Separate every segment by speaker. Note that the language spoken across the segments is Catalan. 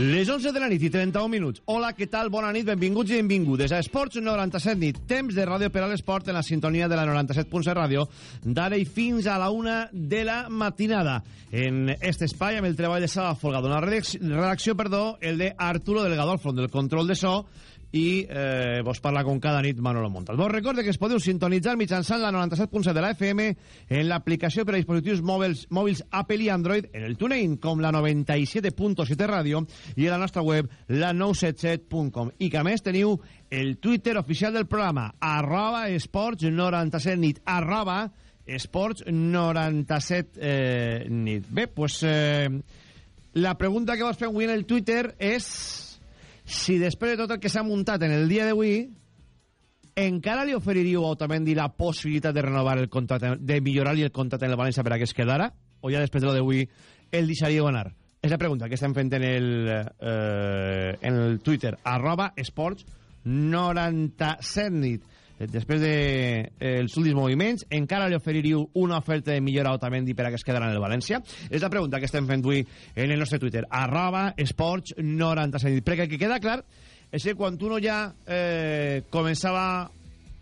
Speaker 1: Les 11 de la nit i 31 minuts. Hola, què tal? Bona nit, benvinguts i benvingudes a Esports 97 nit. Temps de ràdio per a l'esport en la sintonia de la 97.7 ràdio d'ara i fins a la una de la matinada. En este espai, amb el treball de Sala Folgado. Una redacció, perdó, el de Arturo Delgado, al front del control de so, i eh, vos parla com cada nit Manolo Montal. Vos recorde que es podeu sintonitzar mitjançant la 97.7 de la FM en l'aplicació per a dispositius mòbils, mòbils Apple i Android, en el TuneIn com la 97.7 ràdio i a la nostra web la 977.com i que a més teniu el Twitter oficial del programa arroba esports 97 nit arroba esports 97 eh, nit. Bé, pues eh, la pregunta que vos fem avui en el Twitter és si després de tot el que s'ha muntat en el dia d'avui encara li oferiríeu a Otamendi la possibilitat de renovar el contracte, de millorar-li el contracte en el València per a que es quedara? O ja després de lo d'avui el deixaríeu anar? És la pregunta que estem fent en el, eh, en el Twitter arroba esports 97 nit després dels de, eh, últims moviments, encara li oferiríeu una oferta de millora a Otamendi per a que es quedara en el València? És la pregunta que estem fent avui en el nostre Twitter, arroba esports 97. Perquè el que queda clar és que quan uno ja eh, començava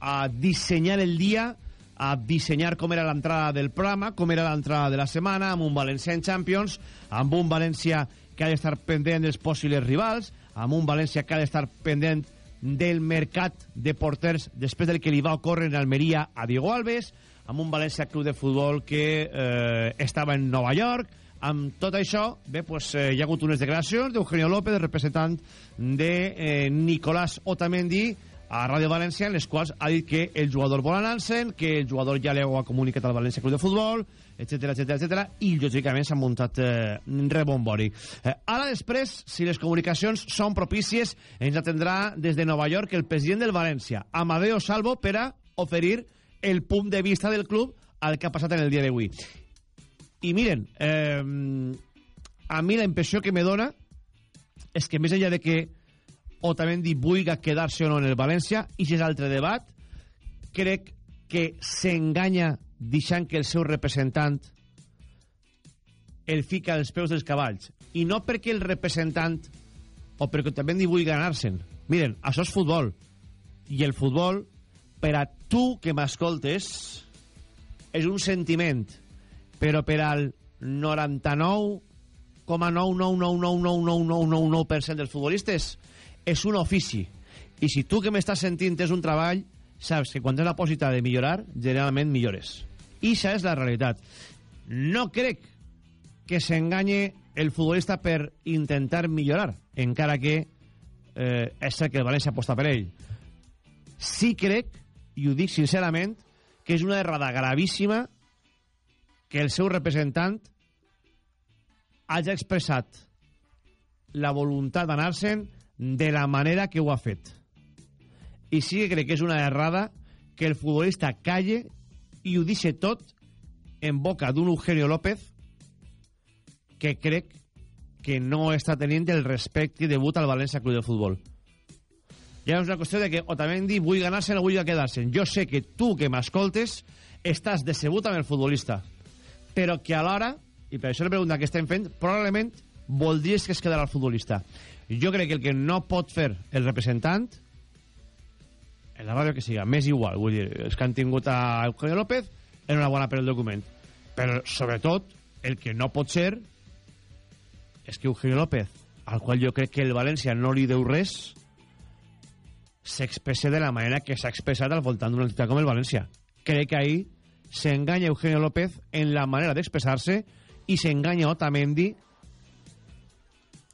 Speaker 1: a dissenyar el dia, a dissenyar com era l'entrada del programa, com era l'entrada de la setmana, amb un València en Champions, amb un València que ha d'estar pendent dels possibles rivals, amb un València que ha d'estar pendent del mercat de porters després del que li va ocórrer en Almeria a Diego Alves, amb un València Club de Futbol que eh, estava en Nova York, amb tot això, bé, pues, eh, hi ha hagut unes declaracions d'Eugenio López, representant de eh, Nicolás Otamendi, a Ràdio València, en les quals ha dit que el jugador vol anar-se'n, que el jugador ja li ha comunicat al València Club de Futbol, etc etc etc i lògicament s'ha muntat eh, rebombori. Eh, ara després, si les comunicacions són propícies, ens atendrà des de Nova York el president del València, Amadeo Salvo, per a oferir el punt de vista del club al que ha passat en el dia d'avui. I miren, eh, a mi la impressió que me dona és que més enllà de que Otamendi vulga quedar-se o no en el València, i si és altre debat, crec que s'enganya deixant que el seu representant el fica als peus dels cavalls. I no perquè el representant o perquè també ni vull ganar-se'n. Miren, això és futbol. I el futbol, per a tu que m'escoltes, és un sentiment. Però per al 99,9999999% dels futbolistes és un ofici. I si tu que m'estàs sentint és un treball, saps que quan tens la possibilitat de millorar, generalment millores. I això és la realitat. No crec que s'enganye el futbolista per intentar millorar, encara que eh, és cert que el València aposta per ell. Sí crec, i ho dic sincerament, que és una errada gravíssima que el seu representant hagi expressat la voluntat d'anar-se'n de la manera que ho ha fet. I sí que crec que és una errada que el futbolista calle i ho deixa tot en boca d'un Eugenio López que crec que no està tenint el respecte debut al València Club de Futbol. Ja és una qüestió de que Otamendi vull ganar-se o vull quedar-se. Jo sé que tu que m'escoltes estàs decebut amb el futbolista, però que alhora, i per això la pregunta que estem fent, probablement voldries que es quedara el futbolista. Jo crec que el que no pot fer el representant en la ràdio que siga, més igual, vull dir, els que han tingut a Eugenio López enhorabona per el document, però sobretot el que no pot ser és que Eugenio López, al qual jo crec que el València no li deu res, s'expresse de la manera que s'ha expressat al voltant d'una entitat com el València. Crec que ahir s'enganya Eugenio López en la manera d'expressar-se i s'enganya Otamendi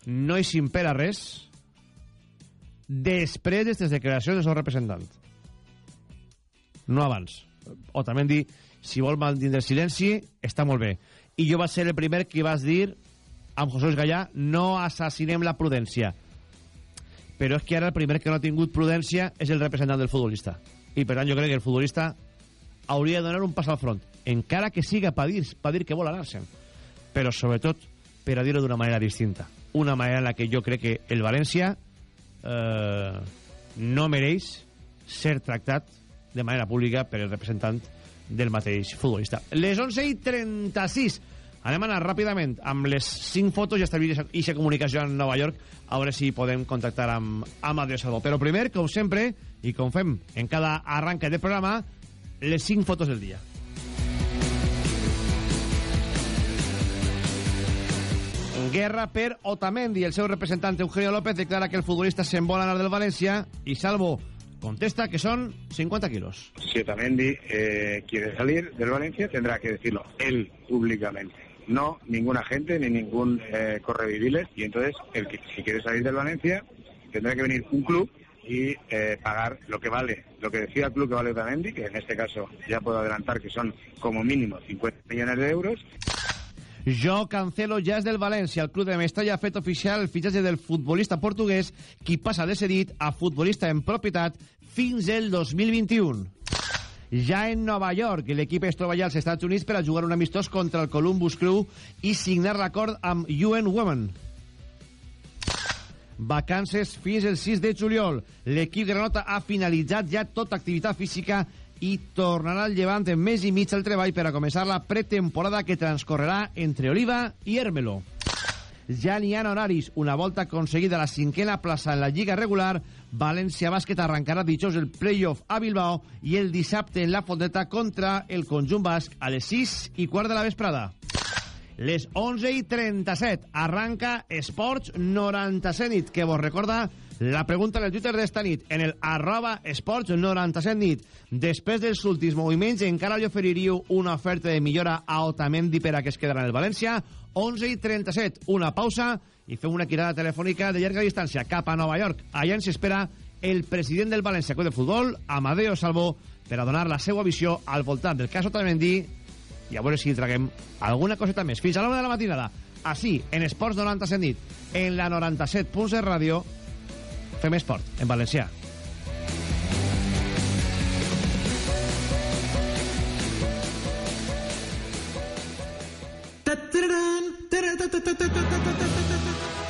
Speaker 1: no hi s'impera res després d'aquestes declaracions del seu representant. No abans. Otamendi, si vol mantindre el silenci, està molt bé. I jo vaig ser el primer que vas dir amb José Luis Gallà, no assassinem la prudència. Però és que ara el primer que no ha tingut prudència és el representant del futbolista. I per tant jo crec que el futbolista hauria de donar un pas al front, encara que siga per dir, per dir que vol anar-se'n. Però sobretot per a dir-ho d'una manera distinta. Una manera en la que jo crec que el València eh, no mereix ser tractat de manera pública per el representant del mateix futbolista. Les 11 i 36 Anem a anar ràpidament amb les 5 fotos i establir aquesta comunicació a Nova York a veure si podem contactar amb, amb Salvó. Però primer, com sempre, i com fem en cada arranque de programa, les 5 fotos del dia. Guerra per Otamendi. El seu representant Eugenio López declara que el futbolista se'n vol anar del València i Salvo contesta que son 50 kilos.
Speaker 2: Si Otamendi eh, quiere salir del Valencia, tendrá que decirlo él públicamente. No ningún agente ni ningún eh, correviviles. Y entonces, el que si quiere salir del Valencia, tendrá que venir un club y eh, pagar lo que vale, lo que decía el club que vale Otamendi, que en este caso ya puedo adelantar que son como mínimo 50 millones de euros.
Speaker 1: Jo cancelo ja és del València. El club de Mestalla ha fet oficial el fitxatge del futbolista portuguès, qui passa de cedit a futbolista en propietat fins el 2021. Ja en Nova York, l'equip es troba ja als Estats Units per a jugar un amistós contra el Columbus Crew i signar l'acord amb UN Women. Vacances fins el 6 de juliol. L'equip granota ha finalitzat ja tota activitat física i tornarà al llevant en mes i mig al treball per a començar la pretemporada que transcorrerà entre Oliva i Hermelo. Ja n'hi ha horaris. Una volta aconseguida la cinquena plaça en la Lliga regular, València Bàsquet arrencarà dijous el playoff a Bilbao i el dissabte en la Fondeta contra el conjunt basc a les 6 i quart de la vesprada. Les 11 i 37 arranca Esports 97 nit, que vos recorda la pregunta en el Twitter d'esta nit, en el arroba esports 97 nit. Després dels últims moviments, encara li oferiríeu una oferta de millora a Otamendi per a que es quedarà en el València. 11 i 37, una pausa i fem una quirada telefònica de llarga distància cap a Nova York. Allà ens espera el president del València Club de Futbol, Amadeo Salvo, per a donar la seva visió al voltant del cas Otamendi i a veure si traguem alguna coseta més. Fins a l'hora de la matinada, així, en Esports 97 nit, en la 97.7 ràdio, fem esport, en valencià.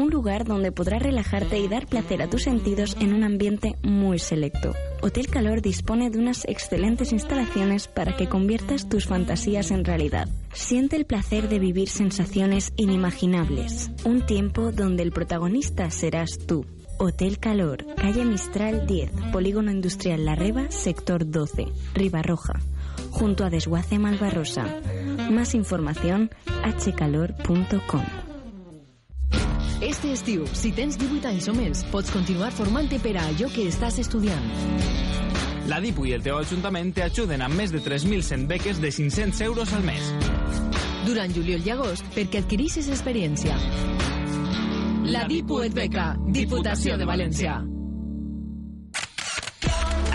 Speaker 3: Un lugar donde podrás relajarte y dar placer a tus sentidos en un ambiente muy selecto. Hotel Calor dispone de unas excelentes instalaciones para que conviertas tus fantasías en realidad. Siente el placer de vivir sensaciones inimaginables. Un tiempo donde el protagonista serás tú. Hotel Calor, calle Mistral 10, Polígono Industrial La Reba, sector 12, Ribarroja, junto a Desguace Malvarrosa. Más información hcalor.com.
Speaker 4: Este estiu, si tens 18 anys o més, pots continuar formant-te per a allò que estàs estudiant.
Speaker 5: La DIPU i el teu ajuntament t'ajuden amb més de 3.100 beques de 500 euros al mes.
Speaker 4: Durant juliol i agost, perquè adquirissis experiència. La DIPU et beca, Diputació de València.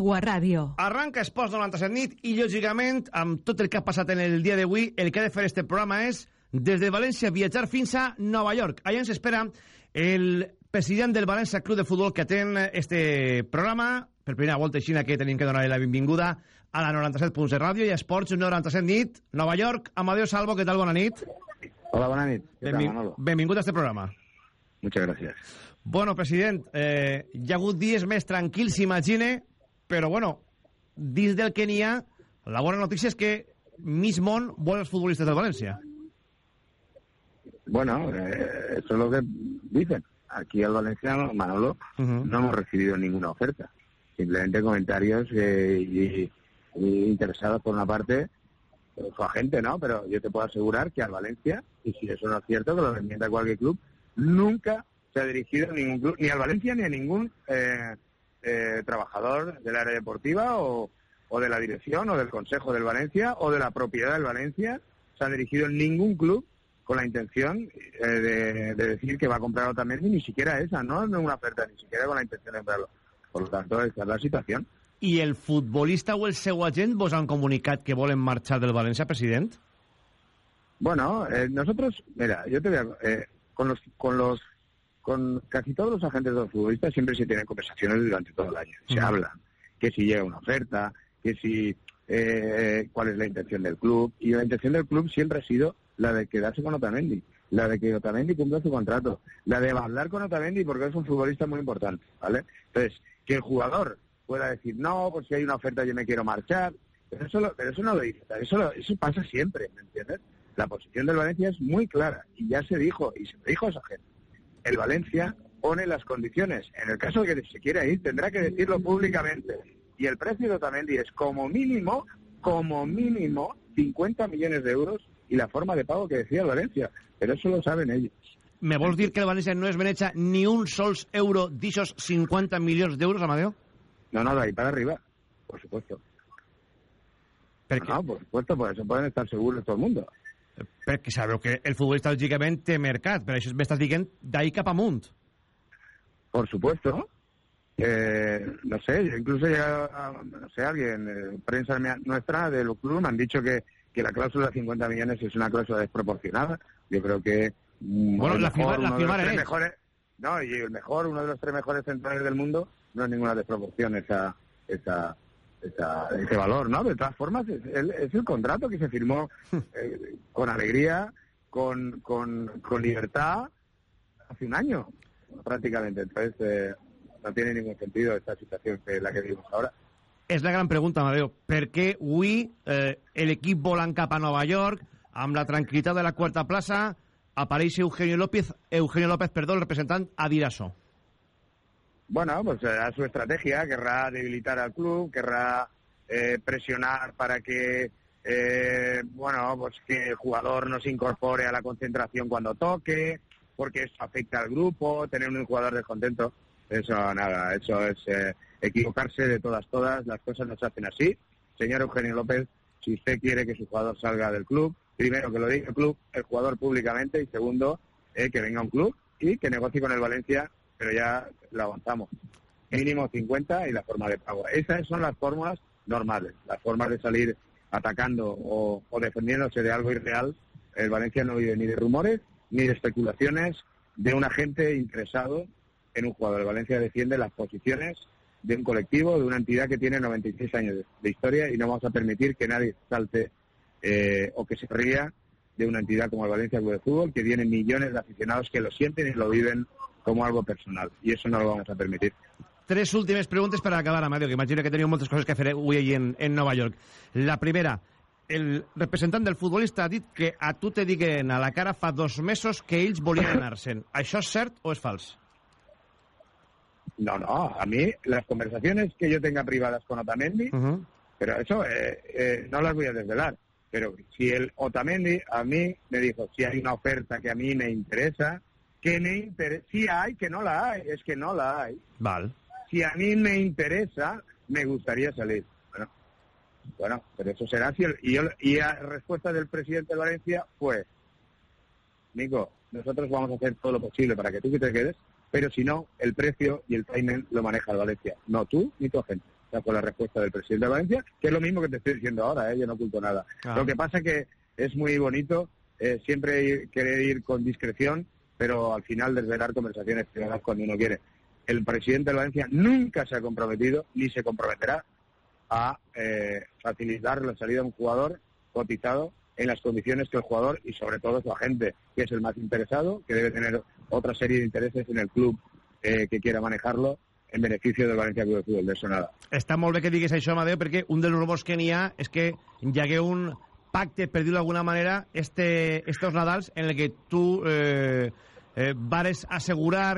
Speaker 6: teua ràdio.
Speaker 1: Arranca Esports 97 nit i, lògicament, amb tot el que ha passat en el dia d'avui, el que ha de fer este programa és, des de València, viatjar fins a Nova York. Allà ens espera el president del València Club de Futbol que atén este programa. Per primera volta, així que tenim que donar la benvinguda a la 97.7 Ràdio i a Esports 97 nit, Nova York. Amadeo Salvo, què tal? Bona nit.
Speaker 2: Hola, bona nit. ¿Qué tal,
Speaker 1: Benvin
Speaker 2: Manolo?
Speaker 1: benvingut a este programa.
Speaker 2: Muchas gracias.
Speaker 1: Bueno, president, eh, hi ha hagut dies més tranquils, s'imagine, però, bueno, dins del que n'hi ha, la bona notícia és que mig món vol els futbolistes del València.
Speaker 2: Bueno, eh, eso es lo que dicen. Aquí al Valenciano, Manolo,
Speaker 1: Uh -huh.
Speaker 2: no hemos recibido ninguna oferta. Simplemente comentarios eh, y, y interesados por una parte eh, su agente, ¿no? Pero yo te puedo asegurar que al Valencia, y si eso no es cierto, que lo desmienta cualquier club, nunca se ha dirigido a ningún club, ni al Valencia ni a ningún eh, trabajador del área deportiva o, o de la dirección o del consejo del Valencia o de la propiedad del Valencia se ha dirigido en ningún club con la intención eh, de, de decir que va a comprar Otamendi, ni siquiera esa, no no una oferta, ni siquiera con la intención de comprarlo. Por lo tanto, esa es la situación.
Speaker 1: I el futbolista o el seu agent vos han comunicat que volen marxar del València, president?
Speaker 2: Bueno, eh, nosotros, mira, yo te voy a, eh, con los, con los, con casi todos los agentes de los futbolistas siempre se tienen conversaciones durante todo el año. Se
Speaker 1: Ujú.
Speaker 2: hablan que si llega una oferta, que si eh, cuál es la intención del club y la intención del club siempre ha sido la de quedarse con Otamendi, la de que Otamendi cumpla su contrato, la de hablar con Otamendi porque es un futbolista muy importante, ¿vale? Entonces, que el jugador pueda decir, no, pues si hay una oferta yo me quiero marchar, pero eso, lo- pero eso no lo dice, eso, lo- eso pasa siempre, ¿me entiendes? La posición del Valencia es muy clara y ya se dijo, y se dijo a esa gente. El Valencia pone las condiciones. En el caso de que se quiera ir, tendrá que decirlo públicamente. Y el precio de Otamendi es como mínimo, como mínimo, 50 millones de euros y la forma de pago que decía el Valencia. Pero eso lo saben ellos.
Speaker 1: Me vols dir que el València no es beneja ni un sols euro d'ixos 50 milions d'euros, Amadeo?
Speaker 2: No, no, de ahí para arriba, por supuesto. No, por supuesto, por eso pueden estar seguros todo el mundo.
Speaker 1: Perquè sabeu que el futbolista lògicament té mercat, per això m'estàs dient d'ahí cap amunt.
Speaker 2: Por supuesto. Eh, no sé, incluso he llegado a, no sé, alguien, eh, prensa nuestra de los clubes me han dicho que, que la cláusula de 50 millones es una cláusula desproporcionada. Yo creo que... mm,
Speaker 1: Bueno, la firma- firmaron
Speaker 2: tres
Speaker 1: ellos.
Speaker 2: mejores, No, y el mejor, uno de los tres mejores centrales del mundo, no es ninguna desproporción esa, esa, esa- ese valor, ¿no? De todas formas, es el, es el contrato que se firmó eh, con alegría, con, con, con libertad, hace un año, prácticamente. Entonces, eh, no tiene ningún sentido esta situación que la que vivimos ahora.
Speaker 1: És la gran pregunta, Amadeo. Per què avui eh, l'equip volant cap a Nova York, amb la tranquil·litat de la quarta plaça, apareix Eugenio López, Eugenio López, perdó, el representant Adiraso?
Speaker 2: Bueno, pues será su estrategia, querrá debilitar al club, querrá eh, presionar para que, eh, bueno, pues que el jugador no se incorpore a la concentración cuando toque, porque eso afecta al grupo, tener un jugador descontento, eso nada, eso es eh, equivocarse de todas, todas, las cosas no se hacen así. Señor Eugenio López, si usted quiere que su jugador salga del club, primero que lo diga el club, el jugador públicamente, y segundo, eh, que venga un club y que negocie con el Valencia, pero ya lo avanzamos. Mínimo 50 y la forma de pago. Esas son las fórmulas normales, las formas de salir atacando o, o defendiéndose de algo irreal. El Valencia no vive ni de rumores ni de especulaciones de un agente interesado en un jugador. El Valencia defiende las posiciones de un colectivo, de una entidad que tiene 96 años de, historia y no vamos a permitir que nadie salte eh, o que se ría de una entidad como el Valencia Club de Fútbol, que tiene millones de aficionados que lo sienten y lo viven como algo personal. Y eso no lo vamos a permitir.
Speaker 1: Tres últimes preguntes per acabar, Amadeo, que imagino que teniu moltes coses que fer avui allí en, en Nova York. La primera, el representant del futbolista ha dit que a tu te diguen a la cara fa dos mesos que ells volien anar-se'n. Això és cert o és fals?
Speaker 2: No, no, a mí las conversaciones que yo tenga privadas con Otamendi,
Speaker 1: Uh -huh.
Speaker 2: pero eso eh, eh, no las voy a desvelar. Pero si el Otamendi a mí me dijo, si hay una oferta que a mí me interesa, que me interesa, si hay, que no la hay, es que no la hay.
Speaker 1: Val.
Speaker 2: Si a mí me interesa, me gustaría salir. Bueno, bueno pero eso será si el- y, yo- y la respuesta del presidente de Valencia fue, Nico, nosotros vamos a hacer todo lo posible para que tú que te quedes, pero si no, el precio y el timing lo maneja el Valencia, no tú ni tu agente. Esa fue la respuesta del presidente de Valencia, que es lo mismo que te estoy diciendo ahora, ¿eh? yo no oculto nada.
Speaker 1: Ah.
Speaker 2: Lo que pasa que es muy bonito eh, siempre ir- querer ir con discreción, pero al final desvelar conversaciones privadas cuando uno quiere. El presidente de Valencia nunca se ha comprometido, ni se comprometerá, a eh, facilitar la salida de un jugador cotizado en las condiciones que el jugador y sobre todo su agente, que es el más interesado, que debe tener otra serie de intereses en el club eh, que quiera manejarlo en beneficio del Valencia Club de Fútbol. De eso nada.
Speaker 1: Està molt bé que diguis això, Amadeo, perquè un dels rumors que n'hi ha és que hi un pacte, per dir-ho d'alguna manera, este, estos Nadals en el que tu eh, eh, vares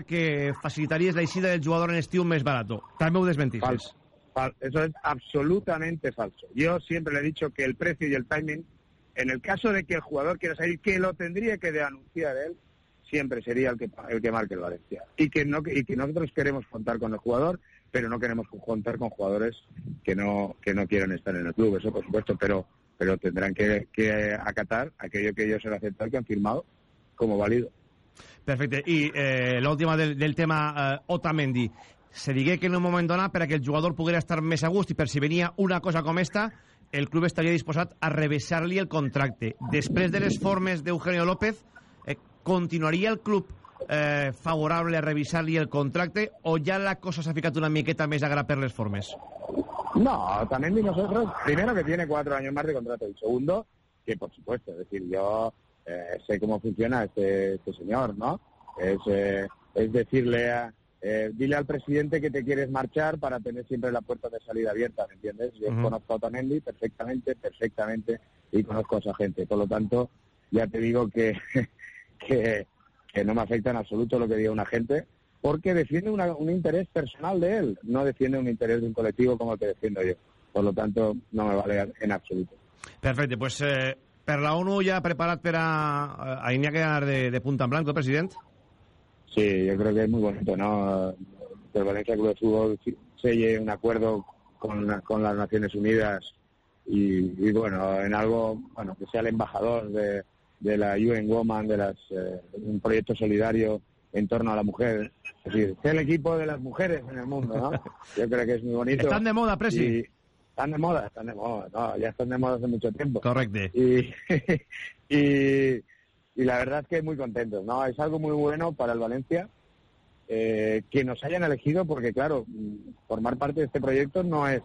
Speaker 1: que facilitaries la eixida del jugador en estiu més barato. També ho.
Speaker 2: Fal- Eso es absolutamente falso. Yo siempre le he dicho que el precio y el timing, en el caso de que el jugador quiera salir, que lo tendría que de anunciar él, siempre sería el que, el que marque el Valencia. Y que, no, y que nosotros queremos contar con el jugador, pero no queremos contar con jugadores que no, que no quieran estar en el club, eso por supuesto, pero, pero tendrán que, que acatar aquello que ellos han aceptado, que han firmado como válido.
Speaker 1: Perfecte. I eh, l'última del, del tema eh, Otamendi. Se digué que en un moment donat, per que el jugador poguera estar més a gust i per si venia una cosa com esta, el club estaria disposat a rebaixar-li el contracte. Després de les formes d'Eugenio López, eh, continuaria el club eh, favorable a revisar-li el contracte o ja la cosa s'ha ficat una miqueta més agra per les formes?
Speaker 2: No, también de nosotros, primero que tiene cuatro años más de contrato y segundo, que por supuesto, es decir, yo eh, sé cómo funciona este, este señor, ¿no? Es, eh, es decirle, a, eh, dile al presidente que te quieres marchar para tener siempre la puerta de salida abierta, ¿me entiendes? Yo conozco a Otamendi perfectamente, perfectamente, y conozco a esa gente. Por lo tanto, ya te digo que, que, que no me afecta en absoluto lo que diga una gente, porque defiende una- un interés personal de él, no defiende un interés de un colectivo como el que defiendo yo. Por lo tanto, no me vale en absoluto.
Speaker 1: Perfecte, pues eh, per la ONU ja preparat per a, a Iñaki de, de punta en blanco, president?
Speaker 2: Sí, yo creo que es muy bonito, ¿no? Que el Valencia Club de Fútbol selle un acuerdo con, la- con las Naciones Unidas y, y, bueno, en algo, bueno, que sea el embajador de, de la UN Woman, de las, eh, un proyecto solidario en torno a la mujer. Es decir, sea el equipo de las mujeres en el mundo, ¿no? Yo creo que es muy bonito.
Speaker 1: Están de moda, Presi.
Speaker 2: Y- están de moda, están de moda, no, ya están de moda hace mucho tiempo.
Speaker 1: Correcte.
Speaker 2: Y, y, y la verdad es que muy contentos, ¿no? Es algo muy bueno para el Valencia eh, que nos hayan elegido porque, claro, formar parte de este proyecto no es,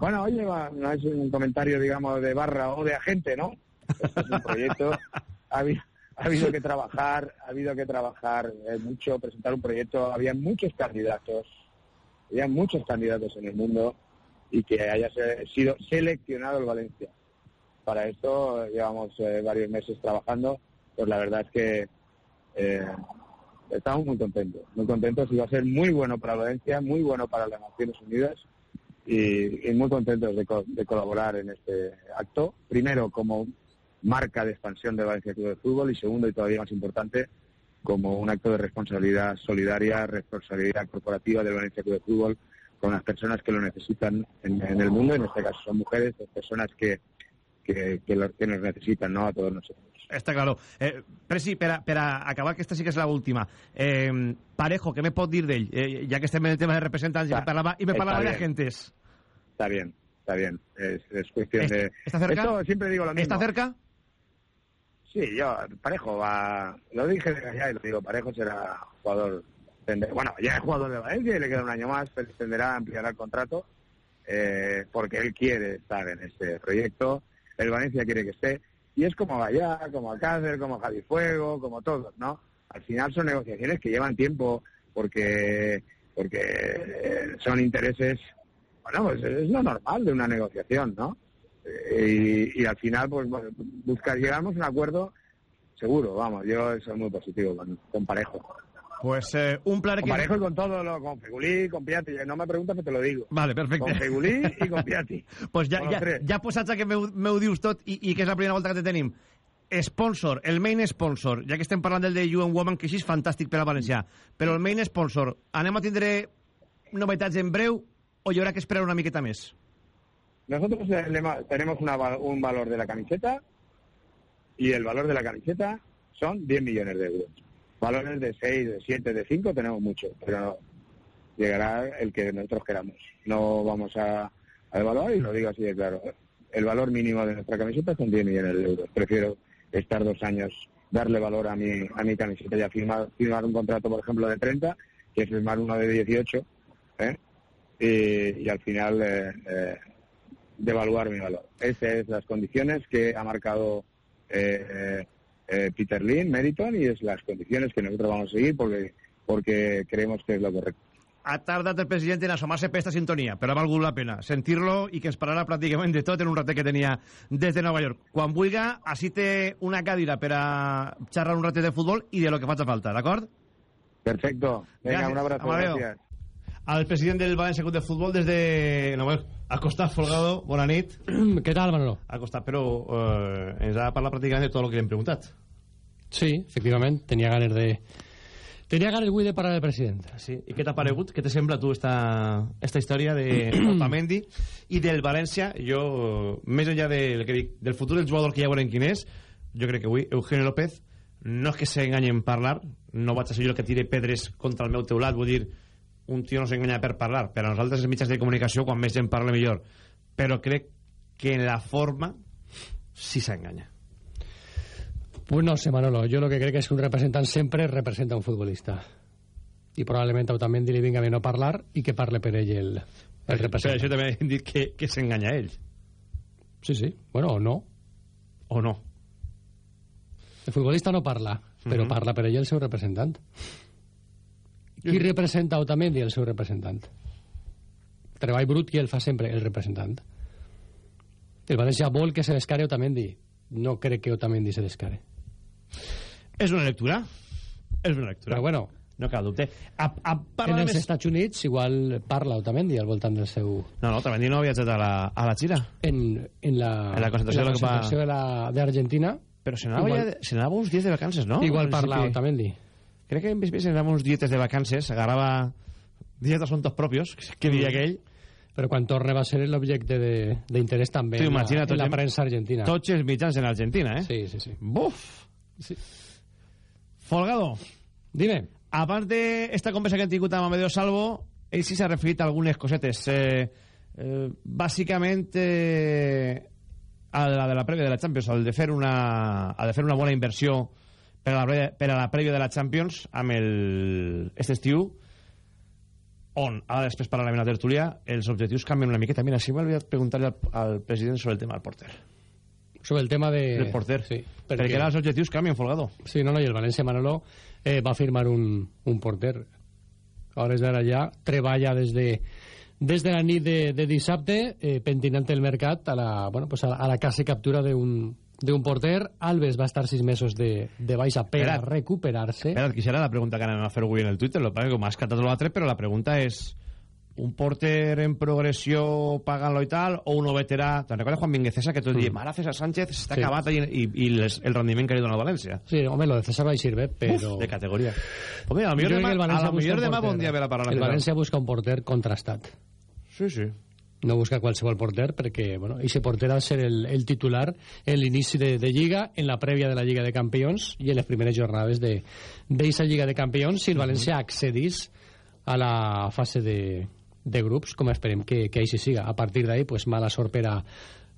Speaker 2: bueno, oye, va, no es un comentario, digamos, de barra o de agente, ¿no? Esto es un proyecto, ha habido, ha habido que trabajar, ha habido que trabajar eh, mucho, presentar un proyecto, había muchos candidatos, había muchos candidatos en el mundo y que haya sido seleccionado el Valencia. Para esto llevamos eh, varios meses trabajando, pues la verdad es que eh, estamos muy contentos, muy contentos y va a ser muy bueno para Valencia, muy bueno para las Naciones Unidas y, y muy contentos de, co- de colaborar en este acto. Primero como marca de expansión de Valencia Club de Fútbol y segundo y todavía más importante como un acto de responsabilidad solidaria, responsabilidad corporativa del Valencia Club de Fútbol con las personas que lo necesitan en, en el mundo, en este caso son mujeres, las personas que, que, que, que nos necesitan, ¿no? A todos nosotros.
Speaker 1: Està claro. Eh, Presi, per a, per a acabar, que esta sí que és l'última. Eh, Parejo, què me pot dir d'ell? Eh, ja que estem en el tema de representants, i me
Speaker 2: Está-
Speaker 1: parlava, i me
Speaker 2: está
Speaker 1: parlava de agentes.
Speaker 2: Está bien, está bien. Es, es cuestión
Speaker 1: ¿Es-
Speaker 2: de...
Speaker 1: está cerca?
Speaker 2: Esto siempre digo lo mismo.
Speaker 1: ¿Está cerca?
Speaker 2: Sí, yo, Parejo va... Lo dije allá y lo digo, Parejo será jugador... Bueno, ya es jugador de Valencia y le queda un año más, pero extenderá, ampliará el contrato, eh, porque él quiere estar en este proyecto, el Valencia quiere que esté, y es como Gallá, como Alcácer, como Javi Fuego, como todos, ¿no? Al final son negociaciones que llevan tiempo, porque porque eh, son intereses, bueno, pues es lo normal de una negociación, ¿no? Eh, y, y al final, pues bueno, buscar, llegamos a un acuerdo seguro, vamos, yo soy muy positivo con, con Parejo.
Speaker 1: Pues eh, un plaer
Speaker 2: Con
Speaker 1: que...
Speaker 2: Parejo y con todo, lo, con Fegulí, con Piatti, no me preguntas, pero te lo digo.
Speaker 1: Vale, perfecte.
Speaker 2: Con Fegulí y con Piatti.
Speaker 1: pues ja, ja,
Speaker 2: tres.
Speaker 1: ja posats a que me, me dius tot i, i que és la primera volta que te tenim. Sponsor, el main sponsor, ja que estem parlant del de UN Woman, que així és fantàstic per al valencià, però el main sponsor, anem a tindre novetats en breu o hi haurà que esperar una miqueta més?
Speaker 2: Nosotros tenemos una un valor de la camiseta y el valor de la camiseta son 10 millones de euros. Valores de 6, de 7, de 5 tenemos mucho, pero llegará el que nosotros queramos. No vamos a, a evaluar y lo digo así de claro. El valor mínimo de nuestra camiseta son 10 millones de euros. Prefiero estar dos años, darle valor a mi, a mi camiseta y a firmar, firmar un contrato, por ejemplo, de 30, que firmar uno de 18, ¿eh? y, y al final eh, eh, devaluar mi valor. Esas es las condiciones que ha marcado eh, eh, Peter Lin, Meriton, y es las condiciones que nosotros vamos a seguir porque, porque creemos que es lo correcto.
Speaker 1: ha tardat el president en assomar-se per esta sintonia, però ha valgut la pena sentir-lo i que es parlarà pràcticament de tot en un ratet que tenia des de Nova York. Quan vulga, té una cadira per a xerrar un ratet de futbol i de lo que faci falta, d'acord?
Speaker 2: Perfecto. Venga, un abrazo.
Speaker 1: Amadeo.
Speaker 2: Gracias.
Speaker 1: Al president del València Club de Futbol des de York. Al costat, Folgado, bona nit.
Speaker 7: Què tal, Manolo?
Speaker 1: Al costat, però eh, ens ha parlat pràcticament de tot el que li hem preguntat.
Speaker 7: Sí, efectivament, tenia ganes de... Tenia ganes avui de parlar del president.
Speaker 1: Sí. I què t'ha paregut? Què te sembla tu esta, esta història de Otamendi i del València? Jo, més enllà del que dic, del futur del jugador que ja veurem quin és, jo crec que avui Eugenio López no és que s'enganyi en parlar, no vaig a ser jo el que tire pedres contra el meu teulat, vull dir, un tio no s'enganya per parlar, per a nosaltres els mitjans de comunicació, quan més gent parla millor, però crec que en la forma sí s'enganya.
Speaker 7: Pues no sé, Manolo, jo lo que crec és que un representant sempre representa un futbolista. I probablement a Otamendi li vinga bé no parlar i que parle per ell el, el representant.
Speaker 1: això també hem dit que, que s'enganya ell.
Speaker 7: Sí, sí, bueno, o no.
Speaker 1: O no.
Speaker 7: El futbolista no parla, però
Speaker 1: Mhm.
Speaker 7: parla per ell el seu representant. Qui representa Otamendi? El seu representant. Treball brut qui el fa sempre? El representant. El València vol que se descare Otamendi. No crec que Otamendi se descare.
Speaker 1: És una lectura. És una lectura.
Speaker 7: Però bueno,
Speaker 1: No cal dubte. A, a
Speaker 7: en els
Speaker 1: més...
Speaker 7: Estats Units igual parla Otamendi al voltant del seu...
Speaker 1: No, no, Otamendi no ha viatjat a la, a la Xira.
Speaker 7: En, en la,
Speaker 1: En la concentració
Speaker 7: en la
Speaker 1: la
Speaker 7: concentració de la- d'Argentina
Speaker 1: Però se n'anava,
Speaker 7: Igual-
Speaker 1: ja, se uns dies de vacances, no?
Speaker 7: igual
Speaker 1: Al
Speaker 7: parla. Otamendi.
Speaker 1: Crec que en se n'anava uns dietes de vacances, agarrava dies d'asuntos propios, que diria
Speaker 7: Mm.
Speaker 1: aquell.
Speaker 7: Però quan torna va ser l'objecte de- d'interès també en la, en la premsa argentina.
Speaker 1: Tots els mitjans en Argentina, eh?
Speaker 7: Sí, sí, sí.
Speaker 1: Buf!
Speaker 7: Sí.
Speaker 1: Folgado,
Speaker 7: Dime.
Speaker 1: abans d'esta conversa que hem tingut amb Amadeo Salvo, ell sí s'ha referit a algunes cosetes. Eh, eh, bàsicament, eh, a la de la prèvia de la Champions, al de fer una, al de fer una bona inversió per a la, prèvia- per a la prèvia de la Champions amb el, este estiu, on, ara després parlarem en la tertúlia, els objectius canvien una miqueta. Mira, si m'he oblidat preguntar-li al, al president sobre el tema del porter.
Speaker 7: Sobre el tema de...
Speaker 1: Del porter.
Speaker 7: Sí,
Speaker 1: Perquè, perquè ara els objectius canvien, Folgado.
Speaker 7: Sí, no, no, i el València Manolo eh, va firmar un, un porter. A hores d'ara ja treballa des de, des de la nit de, de dissabte eh, pentinant el mercat a la, bueno, pues a, la- a la quasi captura d'un d'un porter. Alves va estar sis mesos de, de baixa per a
Speaker 1: Espera't.
Speaker 7: recuperar-se.
Speaker 1: Espera't, que serà la pregunta que anem a fer avui en el Twitter, lo que passa que com has catat l'altre, però la pregunta és un porter en progressió pagant-lo i tal, o un veterà... Te'n recordes Juan Minguecesa que tot mm. diem, ara César Sánchez està
Speaker 7: Sí.
Speaker 1: acabat i, i, i les, el rendiment que li dona el València?
Speaker 7: Sí, home, lo de César va sirve, però...
Speaker 1: Uf, de categoria. Mira, a lo millor demà, a lo millor demà bon dia ve la paraula.
Speaker 7: El València busca un porter contrastat.
Speaker 1: Sí, sí.
Speaker 7: No busca qualsevol porter perquè bueno, ese porter ha de ser el, el titular en l'inici de, de Lliga, en la prèvia de la Lliga de Campions i en les primeres jornades d'aquesta Lliga de Campions si el València accedís a la fase de, de grups, com esperem que, que així siga. A partir d'ahí, pues, mala sort per a,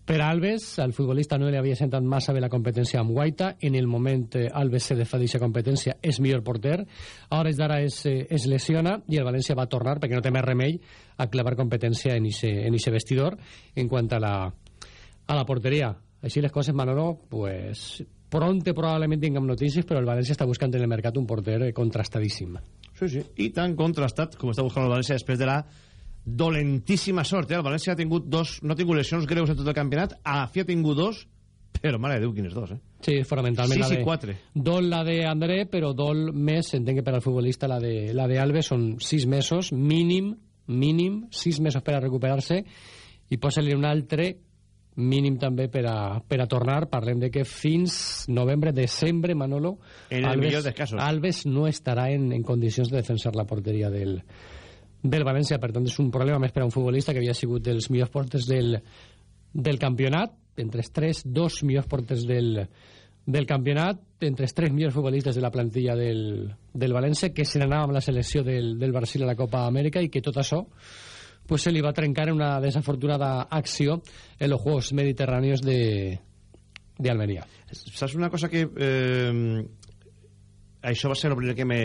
Speaker 7: per a Alves, al futbolista no li havia sentat massa bé la competència amb Guaita, en el moment eh, Alves se defa d'aquesta competència, és millor porter, a hores d'ara es, eh, es lesiona i el València va tornar, perquè no té més remei, a clavar competència en ese, en ese vestidor en quant a la, a la porteria. Així les coses, Manolo, pues, pronte probablement tinguem notícies, però el València està buscant en el mercat un porter eh, contrastadíssim.
Speaker 1: Sí, sí. I tan contrastat com està buscant el València després de la dolentíssima sort. Eh? El València ha tingut dos, no ha tingut lesions greus en tot el campionat, a fi ha tingut dos, però mare de Déu, quines dos, eh?
Speaker 7: Sí, fonamentalment
Speaker 1: Sis
Speaker 7: la de...
Speaker 1: quatre.
Speaker 7: Dol la de André, però dol més, entenc que per al futbolista la de, la de Alves són sis mesos, mínim, mínim, sis mesos per a recuperar-se, i posa-li un altre mínim també per a, per a tornar. Parlem de que fins novembre, desembre, Manolo,
Speaker 1: En el millor dels casos.
Speaker 7: Alves no estarà en, en condicions de defensar la porteria del, del València. Per tant, és un problema més per a un futbolista que havia sigut dels millors porters del, del campionat, entre els tres, dos millors porters del, del campionat, entre els tres millors futbolistes de la plantilla del, del València, que se n'anava amb la selecció del, del Brasil a la Copa Amèrica i que tot això pues, se li va trencar en una desafortunada acció en los Juegos Mediterráneos de, de Almeria.
Speaker 1: Saps una cosa que... Eh, això va ser el primer que me,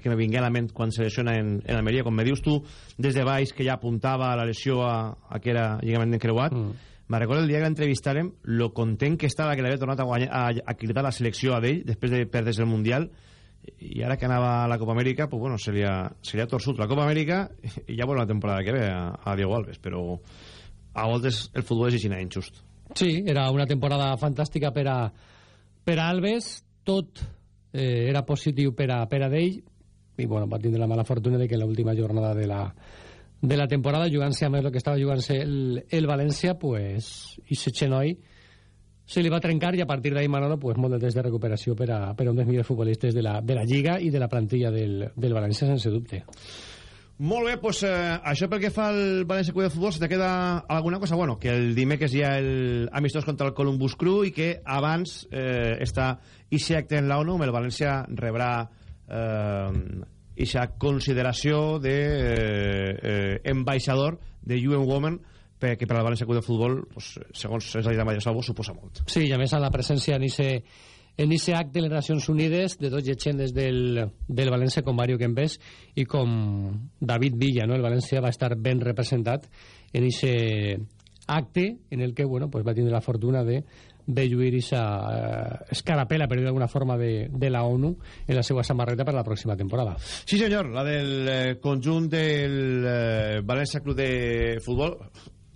Speaker 1: que me vingué a la ment quan se lesiona en, en Almeria. Com me dius tu, des de baix, que ja apuntava a la lesió a, a que era lligament encreuat, mm. me recordo el dia que l'entrevistàrem, lo content que estava que l'havia tornat a, guanyar, a, a cridar la selecció a d'ell, després de perdre's el Mundial, i ara que anava a la Copa Amèrica pues bueno, seria, seria torsut la Copa Amèrica i ja veurem la temporada que ve a, a Diego Alves però a voltes el futbol és així injust
Speaker 7: Sí, era una temporada fantàstica per a, per a Alves tot eh, era positiu per a, per a d'ell. I bueno, va tindre la mala fortuna de que en l'última jornada de la, de la temporada jugant-se a més el que estava jugant-se el, el València pues, i se xenoi se li va trencar i a partir d'ahir Manolo pues, molt de temps de recuperació per a, per a un dels millors futbolistes de la, de la Lliga i de la plantilla del, del València sense dubte
Speaker 1: molt bé, doncs eh, això pel que fa al València Club de Futbol, se te queda alguna cosa? Bueno, que el dimecres hi ha el amistós contra el Columbus Crew i que abans eh, està ixe acte en l'ONU, el València rebrà eh, ixa consideració de eh, eh, de UN Women perquè per al València Club de Futbol, pues, segons és la idea de Salvo, suposa molt.
Speaker 7: Sí, i a més a la presència en ese en aquest acte de les Nacions Unides de dos llegendes del, del València com Mario Kempes i com David Villa no? el València va estar ben representat en aquest acte en el que bueno, pues va tindre la fortuna de de lluir aquesta eh, escarapela, per dir d'alguna forma, de, de la ONU en la seva samarreta per la pròxima temporada.
Speaker 1: Sí, senyor, la del eh, conjunt del eh, València Club de Futbol,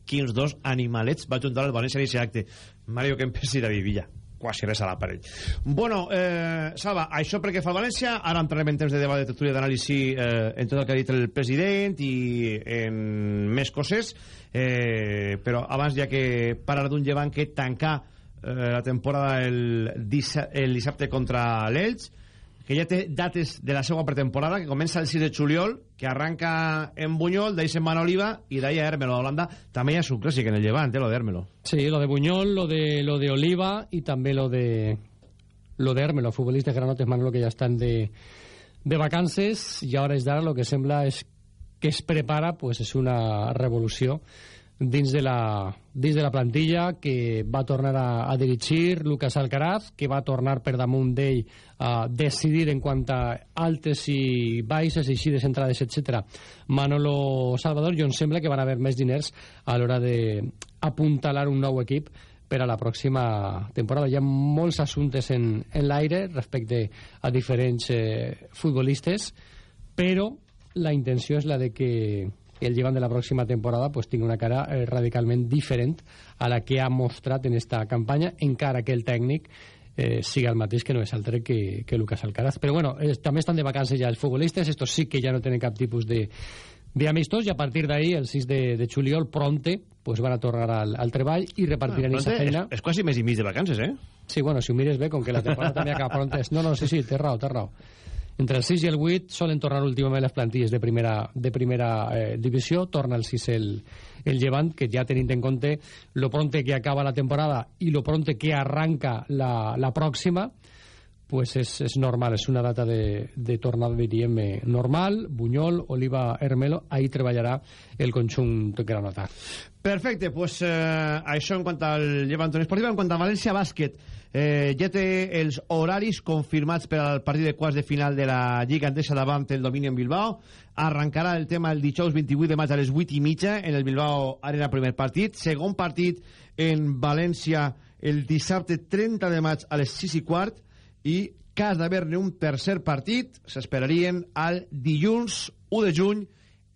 Speaker 1: quins dos animalets va juntar el València en aquest acte. Mario Kempes i David Villa quasi res a l'aparell. Bueno, eh, Salva, això perquè fa València, ara entrarem en temps de debat de tertúlia d'anàlisi eh, en tot el que ha dit el president i en més coses, eh, però abans ja que parar d'un llevant que tancar eh, la temporada el, el dissabte contra l'Elx, que ja té dates de la seva pretemporada, que comença el 6 de juliol, que arranca en Buñol, d'ahí se'n va a Oliva i d'ahí a Hermelo, a Holanda. També hi ha un clàssic en el Llevant, eh, lo de Hermelo.
Speaker 7: Sí, lo de Buñol, lo de, lo de Oliva i també lo de lo de Hermelo, futbolistes granotes, Manolo, que ja estan de, de vacances i ara és d'ara lo que sembla és que es prepara pues, és una revolució dins de la, dins de la plantilla que va tornar a, a dirigir Lucas Alcaraz, que va tornar per damunt d'ell a decidir en quant a altes i baixes, eixides, entrades, etc. Manolo Salvador, jo em sembla que van haver més diners a l'hora d'apuntalar un nou equip per a la pròxima temporada. Hi ha molts assumptes en, en l'aire respecte a diferents eh, futbolistes, però la intenció és la de que el llevant de la pròxima temporada pues, tingui una cara eh, radicalment diferent a la que ha mostrat en esta campanya, encara que el tècnic eh, siga el mateix que no és altre que, que Lucas Alcaraz. Però bueno, eh, també estan de vacances ja els futbolistes, estos sí que ja no tenen cap tipus de, de amistós i a partir d'ahí, el 6 de, de juliol, pronte, pues van a tornar al, al treball i repartiran aquesta ah, feina.
Speaker 1: És, és quasi més i mig de vacances, eh?
Speaker 7: Sí, bueno, si ho mires bé, com que la temporada també acaba prontes. No, no, sí, sí, té raó, té raó entre el 6 i el 8 solen tornar últimament les plantilles de primera, de primera eh, divisió, torna el 6 el, el Llevant, que ja tenint en compte lo pronte que acaba la temporada i lo pronte que arranca la, la pròxima, pues és, és normal, és una data de, de tornada, diríem, normal. Bunyol, Oliva, Hermelo, ahí treballarà el conjunt granotà.
Speaker 1: Perfecte, pues eh, això en quant al Llevant Esportiu, en quant a València Bàsquet, Eh, ja té els horaris confirmats per al partit de quarts de final de la Lliga Endesa davant el domini en Bilbao. Arrencarà el tema el dijous 28 de maig a les 8 i mitja en el Bilbao Arena primer partit. Segon partit en València el dissabte 30 de maig a les 6 i quart i cas d'haver-ne un tercer partit s'esperarien al dilluns 1 de juny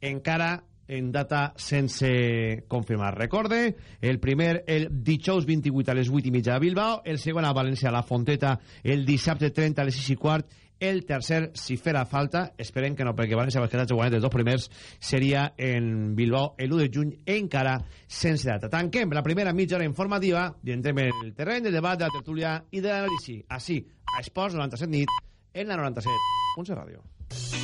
Speaker 1: encara en data sense confirmar. Recorde, el primer el dijous 28 a les 8 i mitja a Bilbao, el segon a València a la Fonteta el dissabte 30 a les 6 i quart, el tercer, si farà falta, esperem que no, perquè València va quedar jugant els dos primers, seria en Bilbao el 1 de juny, encara sense data. Tanquem la primera mitja hora informativa i entrem en el terreny de debat, de la tertúlia i de l'anàlisi. Així, a Esports 97 nit, en la 97.7 Ràdio.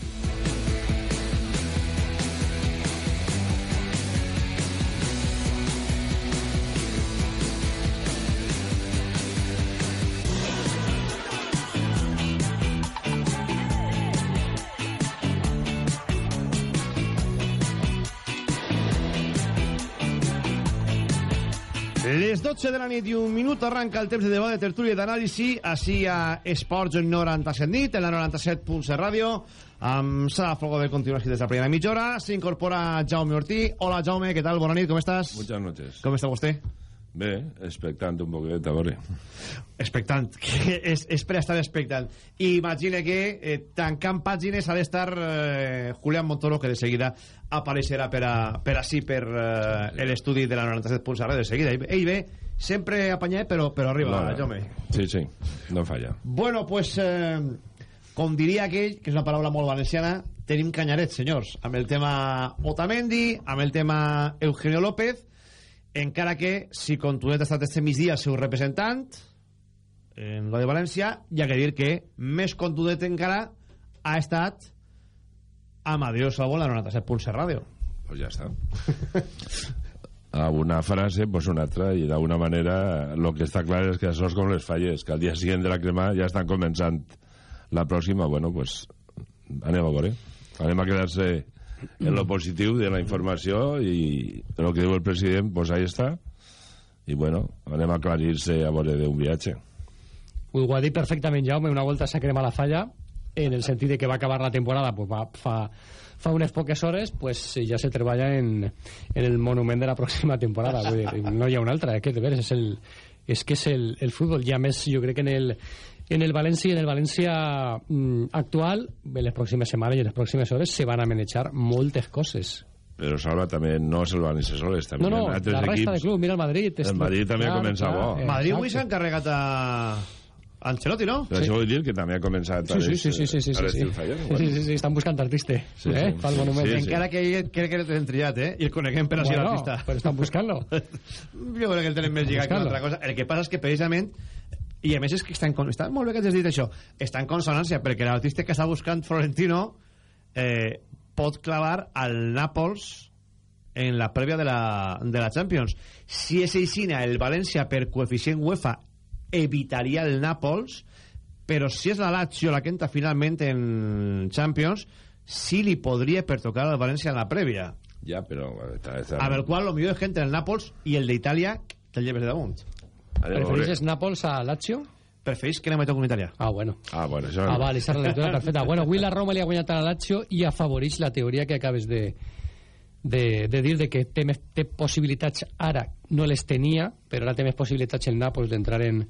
Speaker 1: 12 de la nit i un minut arranca el temps de debat de tertúlia d'anàlisi així a Esports 97 nit, en la 97.7 ràdio amb Sara Fogo de continuar des de la primera mitja hora s'incorpora Jaume Ortí Hola Jaume, què tal? Bona nit, com estàs?
Speaker 8: Muchas noches.
Speaker 1: Com està vostè?
Speaker 8: Bé, expectant un poquet, a veure.
Speaker 1: Expectant, que és, és per estar expectant. I imagine que eh, tancant pàgines ha d'estar eh, Julián Montoro, que de seguida apareixerà per, a, per així, per eh, l'estudi de la 97 punts de seguida. Ell ve sempre apanyat, però, però arriba,
Speaker 8: No,
Speaker 1: Jaume.
Speaker 8: Sí, sí, no falla.
Speaker 1: Bueno, pues, eh, com diria aquell, que és una paraula molt valenciana, tenim canyarets, senyors, amb el tema Otamendi, amb el tema Eugenio López, encara que, si Contunet ha estat este migdia el seu representant en lo de València, ha que dir que més contundent encara ha estat Amadeo Salvo la 97.7 ràdio.
Speaker 8: Pues ja està. a una frase, pues una altra, i d'alguna manera lo que està clar és que això és com les falles, que al dia següent de la crema ja estan començant la pròxima, bueno, pues anem a veure. Anem a quedar-se en lo positiu de la informació i el que diu el president, pues ahí està. I bueno, anem a aclarir-se a veure d'un viatge.
Speaker 7: Ho ha dit perfectament Jaume, una volta s'ha cremat la falla en el sentit de que va acabar la temporada pues, va, fa, fa unes poques hores pues, ja se treballa en, en el monument de la pròxima temporada. Vull dir, no hi ha una altra, és que de veres és, el, és que és el, el futbol i a més jo crec que en el, en el València en el València mm, actual en les pròximes setmanes i en les pròximes hores se van a manejar moltes coses.
Speaker 8: Però Salva també no és el València soles, també
Speaker 7: no, no,
Speaker 8: ha
Speaker 7: la resta
Speaker 8: equips.
Speaker 7: de club, mira el Madrid
Speaker 8: El Madrid també
Speaker 7: Clar,
Speaker 8: comença
Speaker 7: clar,
Speaker 8: bo.
Speaker 7: eh,
Speaker 1: Madrid avui s'ha encarregat a Ancelotti, no?
Speaker 8: Però això vol dir que també ha començat a
Speaker 7: Sí, sí, sí, sí, sí, sí, sí, sí.
Speaker 8: fallant.
Speaker 7: Sí, sí, sí, estan buscant artista,
Speaker 8: Sí,
Speaker 7: eh,
Speaker 8: sí.
Speaker 7: pel monument.
Speaker 8: Sí, sí.
Speaker 1: Encara que crec que el tenen triat, eh? I el coneguem per a ser
Speaker 7: Bueno,
Speaker 1: l'artista.
Speaker 7: però estan buscant-lo.
Speaker 1: jo crec que el tenen més lligat que una altra cosa. El que passa és que precisament i a més és que con- està molt bé que hagis dit això està en consonància perquè l'artista que està buscant Florentino eh, pot clavar al Nàpols en la prèvia de la, de la Champions si és aixina el València per coeficient UEFA evitaria el Nàpols però si és la Lazio la que entra finalment en Champions sí li podria pertocar al València en la prèvia
Speaker 8: Ja, però... Està, està...
Speaker 1: amb el qual lo millor és que entre el Nàpols i el d'Itàlia te'l lleves de damunt
Speaker 8: a.
Speaker 7: Prefereixes Nàpols a Lazio?
Speaker 1: preferís que anem a tocar un italià
Speaker 7: Ah, bueno.
Speaker 8: Ah, bueno, això...
Speaker 7: Ah, vale, esa la lectura perfecta. Bueno, avui la Roma li ha guanyat a la Lazio i afavoreix la teoria que acabes de, de, de dir de que té, més, té possibilitats ara, no les tenia, però ara té més possibilitats el Nàpols d'entrar en,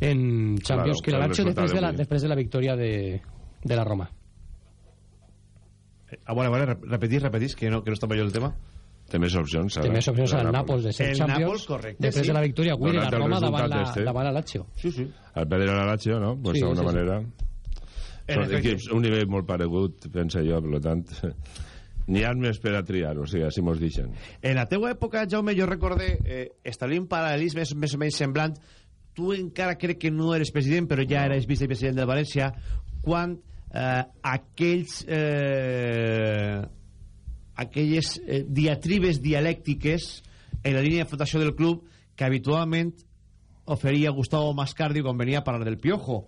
Speaker 7: en Champions
Speaker 8: Claro,
Speaker 7: que la
Speaker 8: el
Speaker 7: Lazio després de la, després de la victòria de, de la Roma.
Speaker 1: a veure, a veure, rep- repetís, repetís que no, que no estava jo el tema
Speaker 8: Té més opcions.
Speaker 7: Té més opcions al Nàpols de ser
Speaker 1: El
Speaker 7: Champions
Speaker 1: Nàpols, correcte,
Speaker 7: després
Speaker 1: sí.
Speaker 7: de la victòria avui de la Roma davant la,
Speaker 8: este.
Speaker 7: davant la Lazio.
Speaker 1: sí, sí
Speaker 8: Al perdre la Lazio, no? Pues
Speaker 7: Sí,
Speaker 8: d'alguna
Speaker 7: sí, sí.
Speaker 8: manera...
Speaker 1: En
Speaker 8: Són equips, un nivell molt paregut, penso jo, per tant... N'hi ha més per a triar, o sigui, així mos deixen.
Speaker 1: En la teua època, Jaume, jo recorde eh, establint paral·lelismes més o menys semblant. Tu encara crec que no eres president, però ja eres vicepresident del València, quan eh, aquells... Eh, aquelles eh, diatribes dialèctiques en la línia de flotació del club que habitualment oferia Gustavo Mascardi quan venia a parlar del Piojo.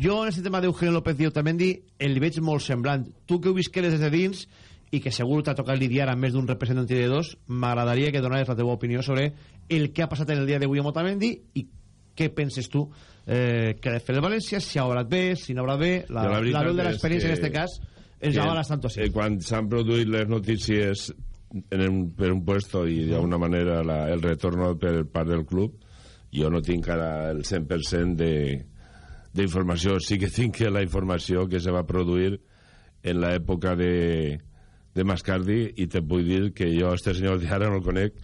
Speaker 1: Jo en aquest tema d'Eugenio López i Otamendi el veig molt semblant. Tu que ho visqueres des de dins i que segur t'ha tocat lidiar amb més d'un representant de dos, m'agradaria que donares la teva opinió sobre el que ha passat en el dia d'avui amb Otamendi i què penses tu eh, que ha de fer el València, si ha obrat bé, si no ha obrat bé, la,
Speaker 8: la
Speaker 1: la, veu de l'experiència en
Speaker 8: que-
Speaker 1: aquest cas ens avala sí.
Speaker 8: eh, quan s'han produït les notícies en un, per un puesto i d'alguna manera la, el retorno per part del club jo no tinc ara el 100% de d'informació sí que tinc que la informació que se va produir en l'època de, de Mascardi i te puc dir que jo este senyor d'ara no el conec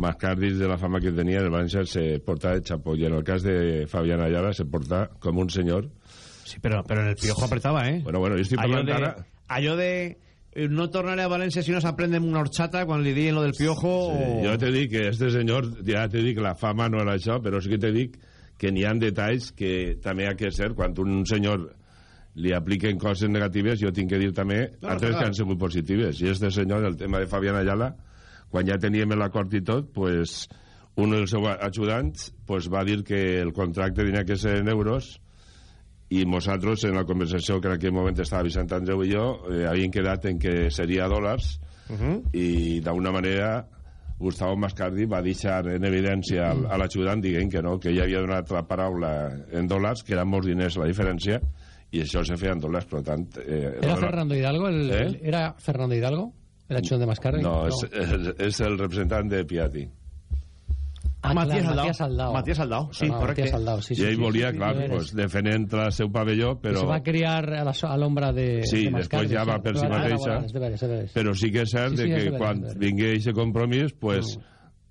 Speaker 8: Mascardi de la fama que tenia en el València se portava de xapó i en el cas de Fabián Ayala se porta com un senyor
Speaker 1: Sí, però, però en el Piojo apretava, eh?
Speaker 8: bueno, bueno, estic
Speaker 1: allò
Speaker 8: parlant
Speaker 1: de,
Speaker 8: ara
Speaker 1: allò de eh, no tornaré a València si no s'aprendem una horchata quan li diuen lo del Piojo
Speaker 8: Sí,
Speaker 1: o...
Speaker 8: Jo te dic que este senyor, ja te dic, la fama no era això, però sí que te dic que n'hi ha detalls que també ha que ser, quan un senyor li apliquen coses negatives, jo tinc que dir també
Speaker 1: No,
Speaker 8: altres
Speaker 1: clar.
Speaker 8: que han sigut positives. I este senyor, el tema de Fabián Ayala, quan ja teníem l'acord i tot, pues, un dels seus ajudants pues, va dir que el contracte tenia que ser en euros i nosaltres, en la conversació que en aquell moment estava Vicent Andreu i jo, eh, havíem quedat en que seria dòlars
Speaker 1: Uh -huh.
Speaker 8: i d'alguna manera Gustavo Mascardi va deixar en evidència al, a l'ajudant dient que no, que ell havia donat la paraula en dòlars, que eren molts diners la diferència, i això se feia en dòlars, per tant... Eh,
Speaker 7: ¿Era Fernando Hidalgo? El,
Speaker 8: ¿Eh?
Speaker 7: el- ¿Era Fernando Hidalgo? ¿El achón de Mascarri?
Speaker 8: No, és, és, és el representant de Piatti.
Speaker 7: Ah,
Speaker 1: Matías
Speaker 7: clar,
Speaker 1: Aldao.
Speaker 7: Matías Aldao.
Speaker 1: Matías Aldao, sí,
Speaker 7: Ah,
Speaker 1: correcte.
Speaker 7: Matías Aldao, sí, sí,
Speaker 8: I ell
Speaker 7: sí,
Speaker 8: volia,
Speaker 7: sí,
Speaker 8: clar,
Speaker 7: sí,
Speaker 8: pues, defendent el seu pavelló,
Speaker 7: Però... Se
Speaker 8: però...
Speaker 7: va criar a l'ombra de,
Speaker 8: Sí,
Speaker 7: de Mascarri.
Speaker 8: després ja va per si
Speaker 7: ara
Speaker 8: mateixa.
Speaker 7: laboral, és de veres, és de veres.
Speaker 8: Però sí que és cert
Speaker 7: Sí,
Speaker 8: de
Speaker 7: sí,
Speaker 8: que
Speaker 7: de veres,
Speaker 8: quan vingué ese compromís, pues,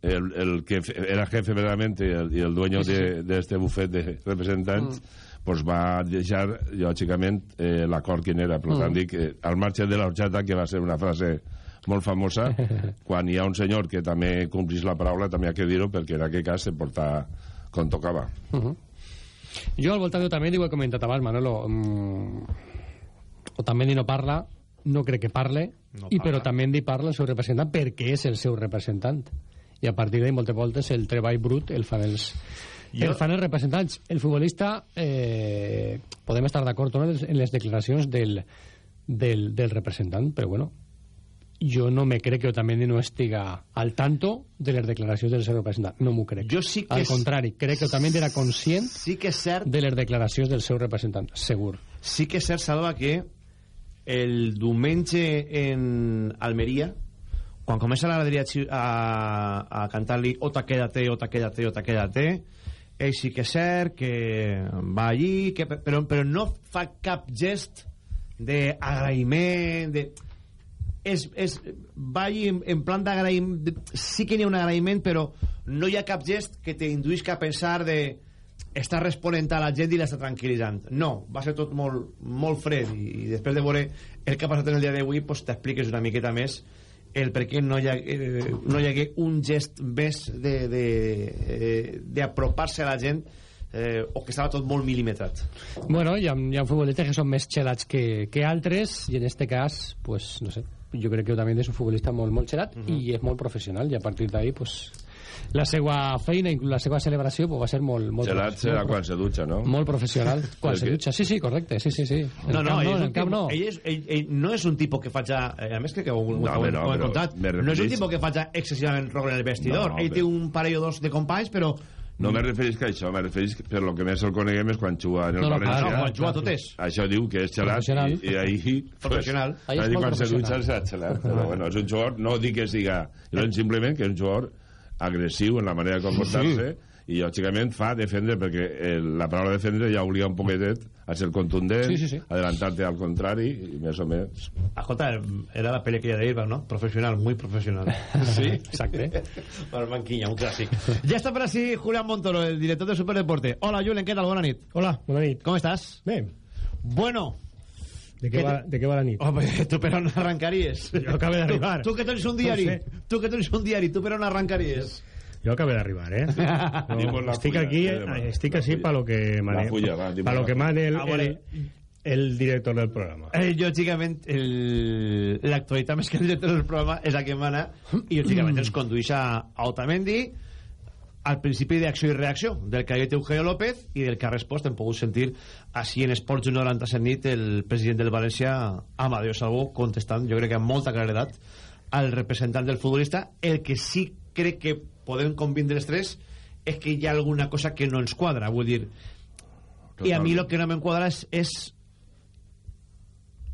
Speaker 8: el, el que era jefe verdaderamente y el, y el dueño
Speaker 7: Sí, sí,
Speaker 8: de, de este bufet de representants pues va deixar, lògicament, eh, l'acord quin era. Per
Speaker 7: Mm.
Speaker 8: tant, dic, eh, al marge de l'horchata, que va ser una frase molt famosa, quan hi ha un senyor que també complís la paraula, també ha que dir-ho, perquè en aquest cas se porta com tocava.
Speaker 7: Uh -huh. Jo al voltant també ho he comentat abans, Manolo. Mm, Otamendi no parla, no crec que parle,
Speaker 1: No
Speaker 7: i
Speaker 1: parla.
Speaker 7: però Otamendi parla el seu representant perquè és el seu representant. I a partir d'ahí, moltes voltes, el treball brut el fan els,
Speaker 1: Jo-
Speaker 7: el fan els representants. El futbolista, eh, podem estar d'acord no en les declaracions del, del, del representant, però bueno, jo no me crec que Otamendi no estiga al tanto de les declaracions del seu representant. No m'ho crec.
Speaker 1: Jo sí que
Speaker 7: Al contrari, crec que Otamendi era conscient
Speaker 1: Sí que és cert
Speaker 7: de les declaracions del seu representant, segur.
Speaker 1: sí que és cert, Salva, que el diumenge en Almeria, quan comença la graderia a, a cantar-li Ota quédate, Ota quédate, Ota quédate, ell sí que és cert que va allí, que, però, però no fa cap gest d'agraïment, de... És, és, va allí en, en plan d'agraïment, sí que n'hi ha un agraïment, però no hi ha cap gest que t'induïsca a pensar de està responent a la gent i l'està tranquil·litzant. No, va ser tot molt, molt fred i, i després de veure el que ha passat en el dia d'avui pues, t'expliques una miqueta més el per què no hi, ha, eh, no hi hagué un gest més de- de- eh, d'apropar-se a la gent eh, o que estava tot molt mil·limetrat.
Speaker 7: Bueno, hi ha, hi ha futbolistes que són més xelats que, que altres, i en este cas, pues, no sé, jo crec que Otamendi és un futbolista molt, molt xelat uh -huh. i és molt professional, i a partir d'ahí, pues, la seva feina, inclús la seva celebració, pues, va ser molt... molt
Speaker 8: Gelat serà
Speaker 7: molt
Speaker 8: quan se dutxa, no?
Speaker 7: Molt professional, quan se dutxa. Sí, sí, correcte, sí, sí, sí. En
Speaker 1: No, no, és
Speaker 7: en camp no.
Speaker 1: ell, és, ell, ell no és un tipus que faig eh, a més crec que ho,
Speaker 8: No,
Speaker 1: ho,
Speaker 8: home, no,
Speaker 1: ho he contat no és un tipus que faig excessivament rogle en el vestidor
Speaker 8: No,
Speaker 1: ell té un parell o dos de companys però
Speaker 8: No me referís a això, me referís que per lo que més el coneguem és quan juga en el
Speaker 1: No, no,
Speaker 8: València.
Speaker 1: no, quan juga tot és.
Speaker 8: Això diu que és xelat
Speaker 7: Professional.
Speaker 8: i, i ahí...
Speaker 1: Professional.
Speaker 8: Pues,
Speaker 7: Ahí és
Speaker 8: quan se dutxa serà xelat. Però bueno, és un jugador, no dic que siga... Jo simplement que és un jugador agressiu en la manera de comportar-se i lògicament fa defendre perquè el, la paraula defendre ja obliga un poquetet a ser contundent,
Speaker 7: Sí, sí, sí.
Speaker 8: adelantar-te al contrari i més o menys
Speaker 1: escolta, era la pel·li que ¿no? Profesional, muy profesional.
Speaker 7: Sí, exacte.
Speaker 1: Para el banquilla, un clásico. ya está por así Julián Montoro, el director de Superdeporte. Hola, Julen, ¿qué tal? Buena nit.
Speaker 9: Hola, bona nit.
Speaker 1: ¿Cómo estás?
Speaker 9: Bé,
Speaker 1: Bueno,
Speaker 9: de què,
Speaker 1: Què
Speaker 9: va, de què va la nit?
Speaker 1: Home, tu per on arrancaries?
Speaker 9: Jo acabo d'arribar.
Speaker 1: Tu, tu que tens un diari,
Speaker 9: No sé.
Speaker 1: tu que tens un diari, tu per on arrancaries?
Speaker 9: Jo acabo d'arribar, eh?
Speaker 8: La
Speaker 9: estic
Speaker 8: fulla,
Speaker 9: aquí,
Speaker 8: eh,
Speaker 9: estic així pa lo que mane,
Speaker 8: fulla, va,
Speaker 9: pa lo que mane el,
Speaker 1: Ah, vale.
Speaker 9: el, el director del programa.
Speaker 1: Eh, lògicament, el- l'actualitat més que el director del programa és la que mana i lògicament ens condueix a, a Otamendi al principi d'acció i reacció del que ha dit Eugenio López i del que ha respost hem pogut sentir així en Esports 97 nit el president del València Amadeo Salvo contestant jo crec que amb molta claredat al representant del futbolista. El que sí crec que podem convindre els tres és que hi ha alguna cosa que no ens quadra. Vull dir i a mi el que no m'enquadra és, és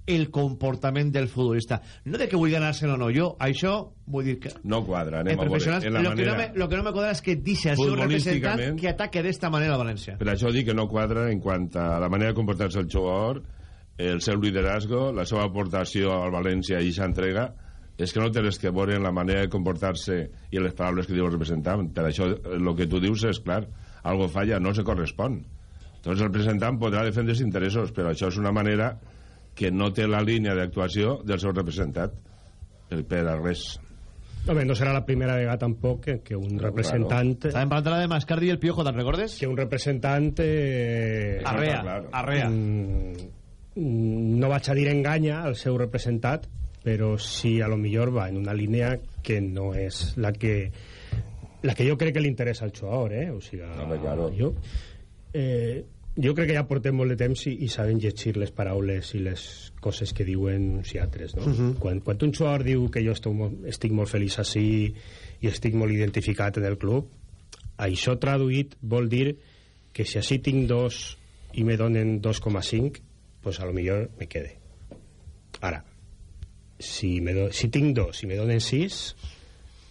Speaker 1: el comportament del futbolista. No de que vulgui ganar-se o no, jo, això vull dir que...
Speaker 8: no quadra, anem a veure en la
Speaker 1: lo, que no me, lo que no me quadra és que dice al seu representant que ataque d'esta manera a València.
Speaker 8: Per això dic que no quadra en quant a la manera de comportar-se el jugador, el seu liderazgo, la seva aportació al València i s'entrega, és que no té res que veure en la manera de comportar-se i les paraules que diu el representant. Per això el que tu dius és clar, algo falla, no se correspon. Doncs el representant podrà defendre els interessos, però això és una manera que no té la línia d'actuació del seu representat per, per a res.
Speaker 9: Home, no serà la primera vegada tampoc que, que un representant...
Speaker 1: Estàvem parlant de la de Mascardi i el Piojo, te'n recordes?
Speaker 9: Que un representant... Eh,
Speaker 1: Arrea, arrea.
Speaker 9: Mm, no vaig a dir enganya al seu representat, però sí a lo millor va en una línia que no és la que la que jo crec que li interessa al jugador, eh? O sigui,
Speaker 8: Home, claro.
Speaker 9: jo, eh, jo crec que ja portem molt de temps i, i saben llegir les paraules i les coses que diuen uns i altres, no?
Speaker 1: Mhm.
Speaker 9: quan, quan un jugador diu que jo estic molt, estic molt feliç així i estic molt identificat en el club, això traduït vol dir que si així tinc dos i me donen 2,5 pues a lo millor me quede ara si, me do, si tinc dos i me donen 6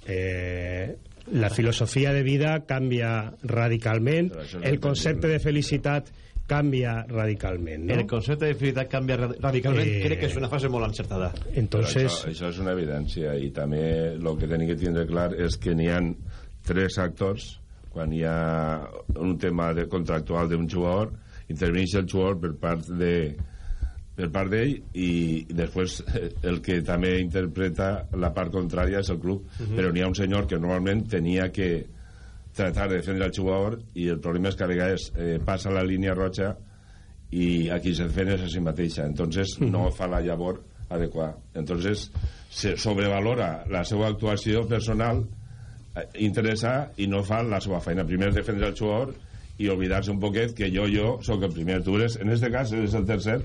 Speaker 9: eh, la filosofia de vida canvia radicalment el concepte de felicitat canvia radicalment no?
Speaker 1: El concepte de felicitat canvia rad- radicalment.
Speaker 9: Eh,
Speaker 1: Crec que és una fase molt encertada.
Speaker 9: entonces
Speaker 8: Però això, això és una evidència i també el que tenim que tindre clar és que n'hi han tres actors quan hi ha un tema de contractual d'un jugador interveneix el jugador per part de per part d'ell i, després eh, el que també interpreta la part contrària és el club.
Speaker 1: Mhm.
Speaker 8: però n'hi ha un senyor que normalment tenia que tratar de defendre el jugador i el problema és que a vegades eh, passa la línia roja i aquí se defensa és a si mateixa. Entonces no fa la llavor adequada. Entonces se sobrevalora la seva actuació personal eh, interessa i no fa la seva feina. Primer defendre el jugador i oblidar-se un poquet que jo, jo, sóc el primer tu eres, en este cas eres el tercer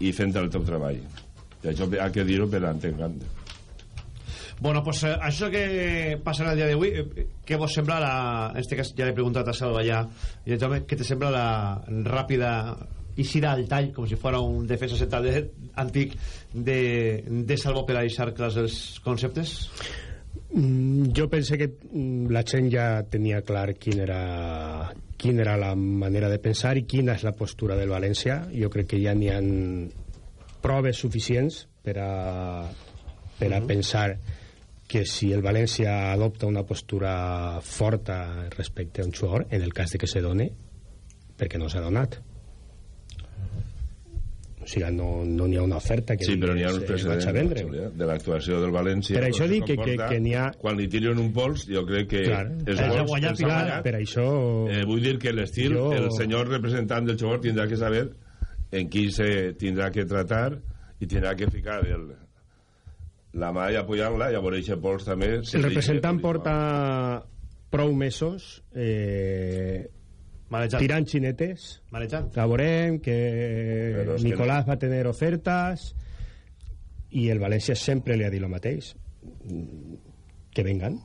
Speaker 8: i fent el teu treball i això ha que dir-ho per entendre
Speaker 1: Bueno, pues eh, això que passarà el dia d'avui, eh, què vos sembla la... En este cas ja l'he preguntat a Salva ja, i el Jaume, què te sembla la ràpida eixida al tall, com si fora un defensa central de, antic de, de Salvo per a deixar clars els conceptes?
Speaker 9: Mm, jo pense que mm, la gent ja tenia clar quin era, quin era la manera de pensar i quina és la postura del València. Jo crec que ja n'hi han proves suficients per a, per a pensar que si el València adopta una postura forta respecte a un jugador, en el cas de que se done, perquè no s'ha donat. O sigui, no no n'hi ha una oferta que
Speaker 8: Sí, però n'hi ha uns
Speaker 9: eh,
Speaker 8: precedents
Speaker 9: vendre.
Speaker 8: Julià, de l'actuació del València.
Speaker 9: Per això dic que- que- que n'hi ha-
Speaker 8: Quan li tiren un pols, jo crec que
Speaker 9: Clar. Ha
Speaker 8: gols
Speaker 9: guanyat, clar,
Speaker 8: guanyat.
Speaker 9: per això-
Speaker 8: Eh, vull dir que l'estil,
Speaker 9: Jo-
Speaker 8: el senyor representant del jugador tindrà que saber en qui se tindrà que tratar i tindrà que ficar el, la mà i apoyar-la i a veure aquest pols també... se
Speaker 9: El representant porta prou mesos eh,
Speaker 1: Marejant.
Speaker 9: tirant xinetes
Speaker 1: Marejant.
Speaker 9: la veurem que
Speaker 8: és que
Speaker 9: Nicolás va a tener ofertes i el València sempre li ha dit el mateix que vengan.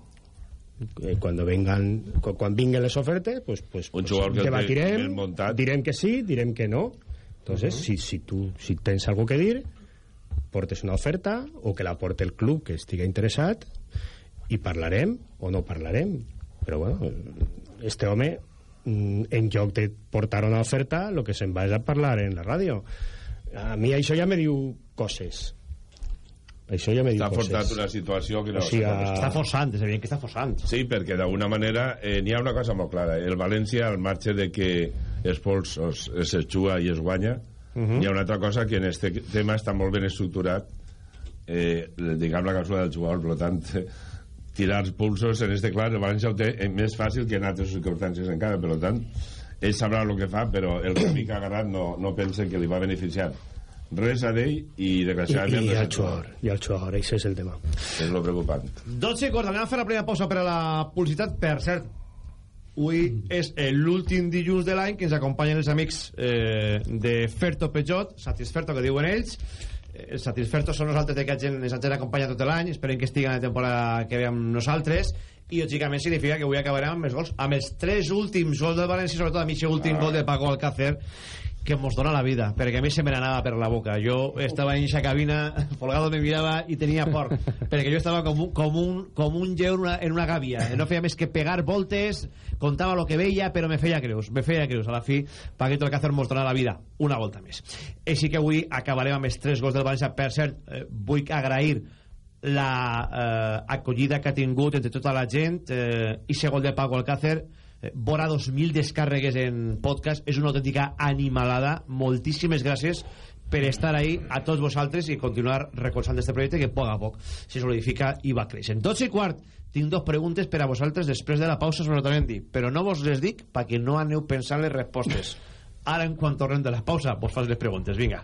Speaker 9: Eh, cuando vengan quan vinguen les ofertes pues, pues, pues debatirem direm que sí, direm que no. Entonces
Speaker 8: Mhm.
Speaker 9: si, si tu si tens algo que dir portes una oferta o que la porte el club que estigui interessat i parlarem o no parlarem. Però bueno, este home en lloc de portar una oferta el que se'n va és a parlar en la ràdio a mi això ja me diu coses això ja me diu
Speaker 8: Està
Speaker 9: coses
Speaker 8: forçat una situació que no...
Speaker 9: O sigui,
Speaker 1: Està forçant, és evident que està forçant.
Speaker 8: Sí, perquè d'alguna manera eh, n'hi ha una cosa molt clara. El València, al marge de que els pols es, es juga i es guanya,
Speaker 9: Mhm.
Speaker 8: hi ha una altra cosa que en este tema està molt ben estructurat, eh, diguem la causa del jugador, per tant, tirar els pulsos, en este clar, el València ho té eh, més fàcil que en altres circumstàncies encara, per tant, ell sabrà el que fa, però el camí que ha agarrat no, no pensa que li va beneficiar res a ell i
Speaker 9: i,
Speaker 8: desgraciadament
Speaker 9: i
Speaker 8: res
Speaker 9: el
Speaker 8: al
Speaker 9: jugador i això és el tema
Speaker 8: és el preocupant
Speaker 1: 12 i quart, anem a fer la primera pausa per a la publicitat. Per cert, avui és eh, l'últim dilluns de l'any que ens acompanyen els amics eh, de Ferto Peugeot, Satisferto, que diuen ells. Els Satisfertos són nosaltres que gent ens han acompanyat tot l'any, esperem que estiguen a la temporada que veiem nosaltres, i lògicament significa que avui acabarem amb els gols, amb els tres últims gols del València, sobretot amb aquest últim gol de Paco Alcácer, que mos dona la vida, perquè a mi se me n'anava per la boca. Jo estava en aquesta cabina, Folgado me mirava i tenia por, perquè jo estava com un, com un, com un lleu en una, en una gàbia. No feia més que pegar voltes, contava lo que veia, però me feia creus, me feia creus. A la fi, Paquito Alcácer mos dona la vida una volta més. Així que avui acabarem amb els tres gols del València. Per cert, eh, vull agrair la eh, acollida que ha tingut entre tota la gent eh, i ese gol de Paco Alcácer eh, vora 2.000 descàrregues en podcast. És una autèntica animalada. Moltíssimes gràcies per estar ahí a tots vosaltres i continuar recolzant este projecte que poc a poc se solidifica i va creixent. 12 i quart, tinc dos preguntes per a vosaltres després de la pausa sobre Otamendi, però no vos les dic perquè no aneu pensant les respostes. Ara, en quan tornem de la pausa, vos fas les preguntes. Vinga.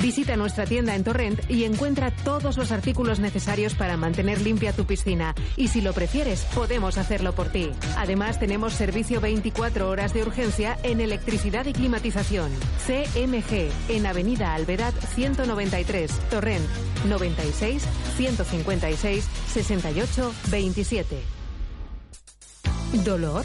Speaker 6: Visita nuestra tienda en Torrent y encuentra todos los artículos necesarios para mantener limpia tu piscina. Y si lo prefieres, podemos hacerlo por ti. Además, tenemos servicio 24 horas de urgencia en electricidad y climatización. CMG, en Avenida Alvedad 193, Torrent, 96 156 68 27. ¿Dolor?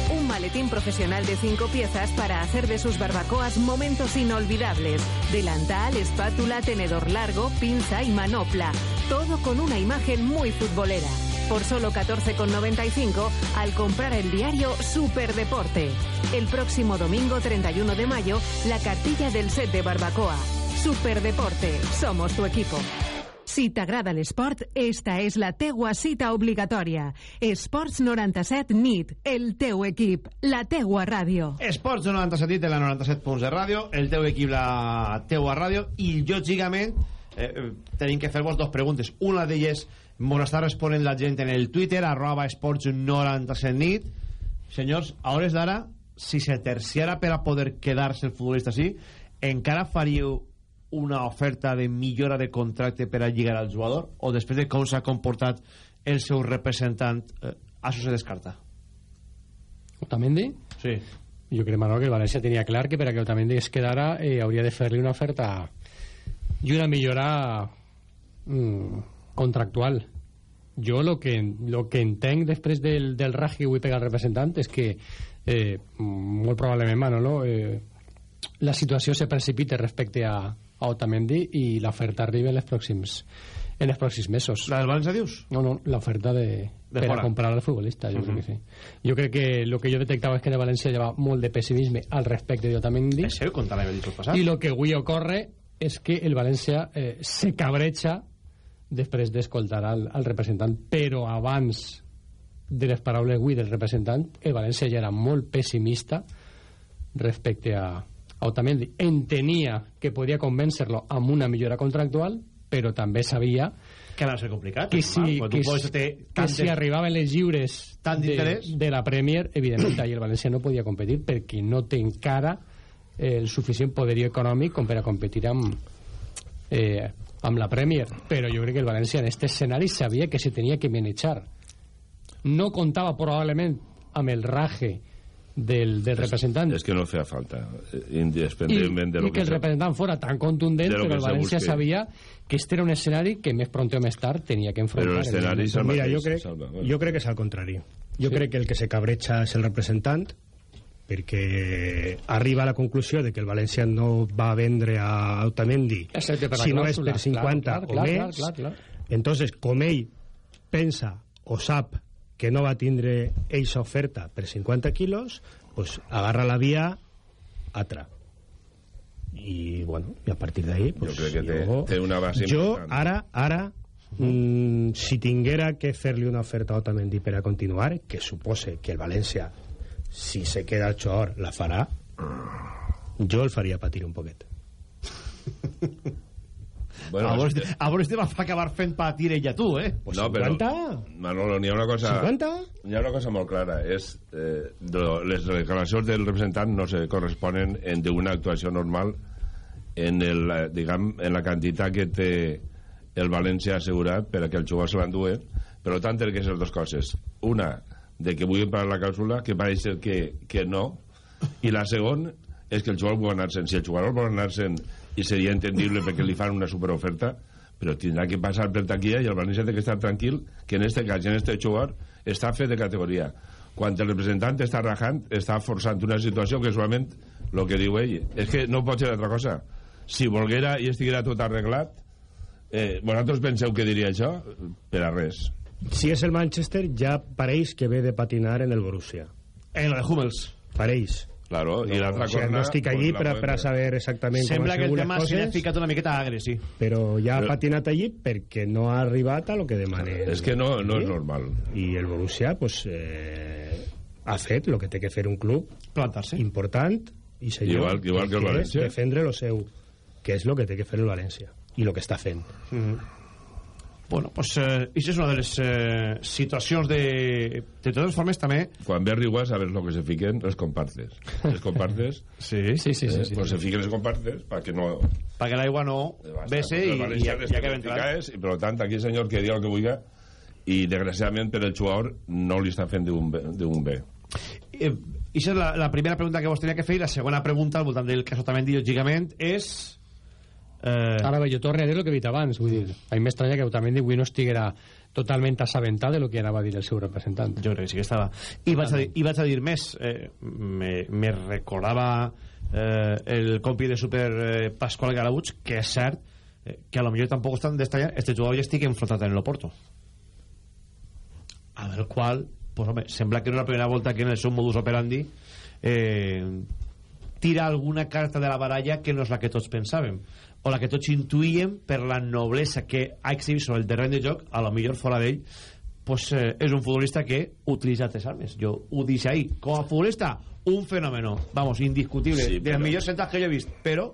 Speaker 6: Maletín profesional de cinco piezas para hacer de sus barbacoas momentos inolvidables. Delantal, espátula, tenedor largo, pinza y manopla. Todo con una imagen muy futbolera. Por solo 14,95 al comprar el diario Superdeporte. El próximo domingo 31 de mayo, la cartilla del set de barbacoa. Superdeporte, somos tu equipo. Si t'agrada l'esport, esta és la teua cita obligatòria. Esports 97 NIT, el teu equip, la teua ràdio.
Speaker 1: Esports 97 de la 97 punts de ràdio, el teu equip, la teua ràdio, i lògicament eh, tenim que fer-vos dos preguntes. Una d'elles mos està responent la gent en el Twitter, arroba esports 97 nit. Senyors, a hores d'ara, si se terciara per a poder quedar-se el futbolista així, encara faríeu una oferta de millora de contracte per a lligar al jugador o després de com s'ha comportat el seu representant eh, això se descarta
Speaker 7: Otamendi?
Speaker 1: Sí.
Speaker 7: Jo crec, Manol, que el València tenia clar que per a que Otamendi es quedara eh, hauria de fer-li una oferta i una millora mm, contractual. Jo lo que, lo que entenc després del, del ragi que vull pegar al representant és que eh, molt probablement, Manolo, eh, la situació se precipita respecte a Otamendi i l'oferta arriba en els pròxims en els pròxims mesos.
Speaker 1: La del València, dius?
Speaker 7: No, no, l'oferta de,
Speaker 1: De
Speaker 7: per
Speaker 1: fora.
Speaker 7: a comprar al futbolista, jo
Speaker 1: Mhm.
Speaker 7: crec que sí. Jo crec que lo que jo detectava és que de València hi va molt de pessimisme al respecte d'Otamendi.
Speaker 1: És cert, contar el discurs passat.
Speaker 7: I lo que avui ocorre és que el València eh, se cabreja després d'escoltar al, al representant, però abans de les paraules avui del representant, el València ja era molt pessimista respecte a Otamendi. Entenia que podia convèncer-lo amb una millora contractual, però també sabia
Speaker 1: que va ser complicat
Speaker 7: que si, que,
Speaker 1: té
Speaker 7: que
Speaker 1: tantes-
Speaker 7: si arribaven les lliures
Speaker 1: tant
Speaker 7: de, de la Premier, evidentment ahir el València no podia competir perquè no té encara el suficient poderí econòmic com per a competir amb, eh, amb la Premier però jo crec que el València en aquest escenari sabia que se tenia que manejar no comptava probablement amb el raje del, del representant
Speaker 8: És que no feia falta, eh,
Speaker 7: i,
Speaker 8: independentment de lo
Speaker 7: i que el
Speaker 8: se-
Speaker 7: representant fora tan contundent però
Speaker 8: que
Speaker 7: el València
Speaker 8: busque.
Speaker 7: sabia que este era un escenari que més pronto o més tard tenia que enfrontar
Speaker 8: Però l'escenari
Speaker 7: evidentment.
Speaker 8: el
Speaker 9: Mira,
Speaker 8: mateix,
Speaker 9: jo crec,
Speaker 8: Salva, bueno.
Speaker 9: jo crec que és al contrari. Jo
Speaker 7: Sí.
Speaker 9: crec que el que se cabreja és el representant perquè arriba a la conclusió de que el València no va vendre a Otamendi si no és per 50
Speaker 7: Clar, clar,
Speaker 9: o
Speaker 7: clar,
Speaker 9: més
Speaker 7: clar, clar, clar.
Speaker 9: entonces com ell pensa o sap que no va tindre eixa oferta per 50 quilos pues agarra la via altra i bueno i a partir d'ahí pues,
Speaker 8: Jo crec que té-
Speaker 9: jo-
Speaker 8: té una base
Speaker 9: jo
Speaker 8: important.
Speaker 9: ara, ara mm, si tinguera que fer-li una oferta a Otamendi per a continuar que supose que el València si se queda al Chor la farà jo el faria patir un poquet
Speaker 8: Bueno,
Speaker 1: a vos, a vos te vas acabar fent patir ella tu, eh?
Speaker 9: pues
Speaker 8: no, però,
Speaker 9: 50?
Speaker 8: Manolo, n'hi ha una cosa...
Speaker 9: 50?
Speaker 8: Hi ha una cosa molt clara. És, eh, de, les declaracions del representant no se corresponen en d'una actuació normal en, el, diguem, en la quantitat que té el València assegurat per a que el jugador se l'enduen per tant té que ser dues coses una, de que vulguin pagar la clàusula que pareix que, que no i la segona és que el jugador vol anar-se'n si el jugador vol anar-se'n i seria entendible perquè li fan una superoferta però tindrà que passar per taquilla i el València té que estar tranquil que en este cas, en este jugador està fet de categoria. Quan el representant està rajant està forçant una situació que solament el que diu ell. És que no pot ser altra cosa. Si volguera i estiguera tot arreglat eh, vosaltres penseu que diria això? per a res.
Speaker 9: Si és el Manchester ja pareix que ve de patinar en el Borussia.
Speaker 1: En el de Hummels.
Speaker 9: Pareix
Speaker 8: Claro, no, i l'altra
Speaker 9: o sigui,
Speaker 8: corna...
Speaker 9: no estic allí
Speaker 8: pues,
Speaker 9: per, per a saber exactament
Speaker 1: Sembla
Speaker 9: com
Speaker 1: que el tema
Speaker 9: les
Speaker 1: s'hi ha
Speaker 9: coses,
Speaker 1: ficat una miqueta agre, sí.
Speaker 9: però ja ha patinat allí perquè no ha arribat a lo que demana
Speaker 8: És que no, no és normal.
Speaker 9: i el Borussia pues, eh, ha fet el que té que fer un club
Speaker 1: plantar-se
Speaker 9: important i senyor,
Speaker 8: Igual- igual que el
Speaker 9: és
Speaker 8: València.
Speaker 9: defendre lo seu que és el que té que fer el València i el que està fent
Speaker 1: Bueno, pues eh, això és una de les eh, situacions de... De totes formes, també...
Speaker 8: Quan ve Riguas, sabes lo que se fiquen les compartes. Les compartes,
Speaker 1: Sí, sí, sí.
Speaker 8: eh,
Speaker 1: sí,
Speaker 8: pues
Speaker 1: sí.
Speaker 8: se fiquen les compartes para que no...
Speaker 1: Perquè l'aigua no vese i, i, ja, ja que entrar.
Speaker 8: I, per tant, aquí el senyor que diga el que vulgui i, desgraciadament, per el jugador no li està fent d'un bé.
Speaker 1: Eh, Ixa és la, la primera pregunta que vos tenia que fer i la segona pregunta al voltant del cas Otamendi, lògicament, és... Eh,
Speaker 7: Ara bé, jo torno a dir el que he dit abans, vull dir, a mi m'estranya que Otamendi avui no estiguera totalment assabentat de lo que anava a dir el seu representant.
Speaker 1: Jo crec que sí que estava. I vaig a dir, i vaig a dir més. Eh, me, me recordava eh, el compi de Super eh, Pasqual Garabuig, que és cert eh, que a lo millor tampoc estan d'estranyar este jugador ja estic enfrontat en l'Oporto. Amb el qual, pues, home, sembla que és la primera volta que en el seu modus operandi eh, tira alguna carta de la baralla que no és la que tots pensàvem o la que tots intuïem per la noblesa que ha exhibit sobre el terreny de joc a lo millor fora d'ell pues, eh, és un futbolista que utilitza altres armes. Jo ho dic ahí, com a futbolista un fenómeno, vamos, indiscutible.
Speaker 8: Sí,
Speaker 1: sí,
Speaker 8: però-
Speaker 1: dels millors centres que jo he vist. Però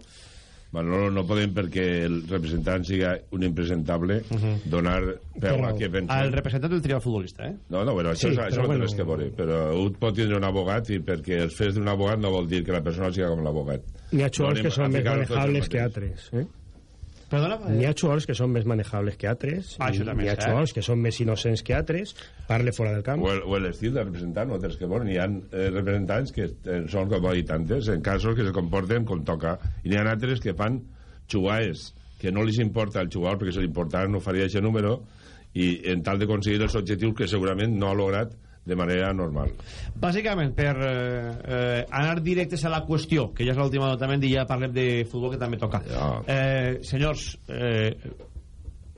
Speaker 8: Bueno, no, no podem perquè el representant siga un impresentable donar peu a què pensa.
Speaker 1: el representant del trial futbolista eh?
Speaker 8: No, no, bueno, això,
Speaker 9: Sí,
Speaker 8: sí, això
Speaker 9: però
Speaker 8: no té
Speaker 9: bueno.
Speaker 8: res que veure. Però un pot tindre un abogat i perquè els fets d'un abogat no vol dir que la persona siga com l'abogat.
Speaker 9: n'hi ha jugadors
Speaker 8: No
Speaker 9: que són més manejables que altres eh?
Speaker 1: Perdona?
Speaker 9: N'hi ha jugadors que són més manejables que altres
Speaker 1: Ah, això
Speaker 9: i
Speaker 1: també
Speaker 9: n'hi ha jugadors que són més innocents que altres parle fora del camp
Speaker 8: O el- o l'estil del representant, no té res que veure. N'hi ha eh, representants que eh, són, com ha dit antes, en casos que se comporten com toca. I n'hi ha altres que fan jugades que no li importa al jugador perquè si li no faria aquest número i en tal de aconseguir els objectius que segurament no ha lograt de manera normal.
Speaker 1: Bàsicament, per eh, eh, anar directes a la qüestió, que ja és l'última notament i ja parlem de futbol, que també toca.
Speaker 8: Ja.
Speaker 1: Eh, senyors, eh,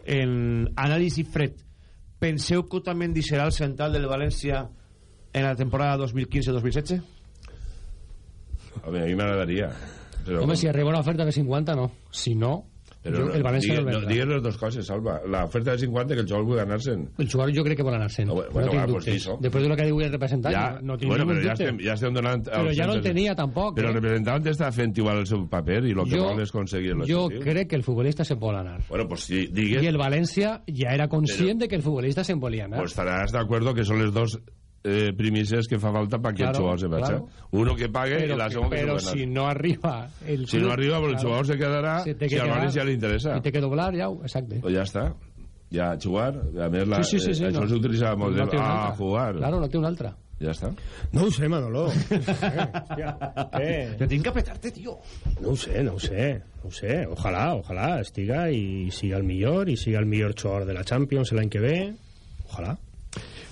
Speaker 1: en anàlisi fred, penseu que Otamendi serà el central del València en la temporada 2015-2016?
Speaker 8: Home, a mi m'agradaria. Però,
Speaker 7: Home, si arriba una oferta de 50, no. Si no,
Speaker 8: però
Speaker 7: jo, el València
Speaker 8: digue,
Speaker 7: no el
Speaker 8: digues les dues coses, Salva. L'oferta de 50 que el jugador vull ganar-se'n.
Speaker 7: El jugador jo crec que vol anar-se'n.
Speaker 8: No,
Speaker 7: No,
Speaker 8: bueno,
Speaker 7: no tinc
Speaker 8: pues
Speaker 7: dubtes.
Speaker 8: això.
Speaker 7: Després de lo que diu el representant,
Speaker 8: Ja,
Speaker 7: no, no tinc
Speaker 8: bueno, però ja
Speaker 7: dubte.
Speaker 8: estem, ja estem donant...
Speaker 7: Però ja no el tenia tampoc.
Speaker 8: Però el
Speaker 7: eh?
Speaker 8: representant està fent igual el seu paper i el que
Speaker 7: Jo-
Speaker 8: vol és aconseguir
Speaker 7: Jo
Speaker 8: l'objectiu.
Speaker 7: crec que el futbolista se'n vol anar.
Speaker 8: Bueno, pues si digues...
Speaker 7: I el València ja era conscient de que el futbolista se'n volia anar.
Speaker 8: Pues estaràs d'acord que són les dos eh, primícies que fa falta para que
Speaker 7: Claro,
Speaker 8: el jugador se vaya.
Speaker 7: claro.
Speaker 8: Uno que pague
Speaker 7: Pero
Speaker 8: y la
Speaker 7: que-
Speaker 8: segunda que
Speaker 7: pero
Speaker 8: se
Speaker 7: si no arriba el
Speaker 8: Si no
Speaker 7: club,
Speaker 8: arriba, pues el
Speaker 7: claro.
Speaker 8: jugador se quedarà
Speaker 7: Se té
Speaker 8: si
Speaker 7: que
Speaker 8: al València li interessa.
Speaker 7: I té que doblar, ja, exacte.
Speaker 8: Pues ja està. Ja jugar, a més la,
Speaker 7: sí, sí, sí, sí,
Speaker 8: eh, això
Speaker 7: no.
Speaker 8: s'utilitzava molt
Speaker 7: No
Speaker 8: de, ah, jugar.
Speaker 7: Claro, no té una altra.
Speaker 8: Ja està.
Speaker 9: no ho sé Manolo eh,
Speaker 1: Que tinc que petarte, tio.
Speaker 9: no ho sé, no ho sé no ho sé, ojalà, ojalà estiga i siga el millor i siga el millor jugador de la Champions l'any que ve ojalà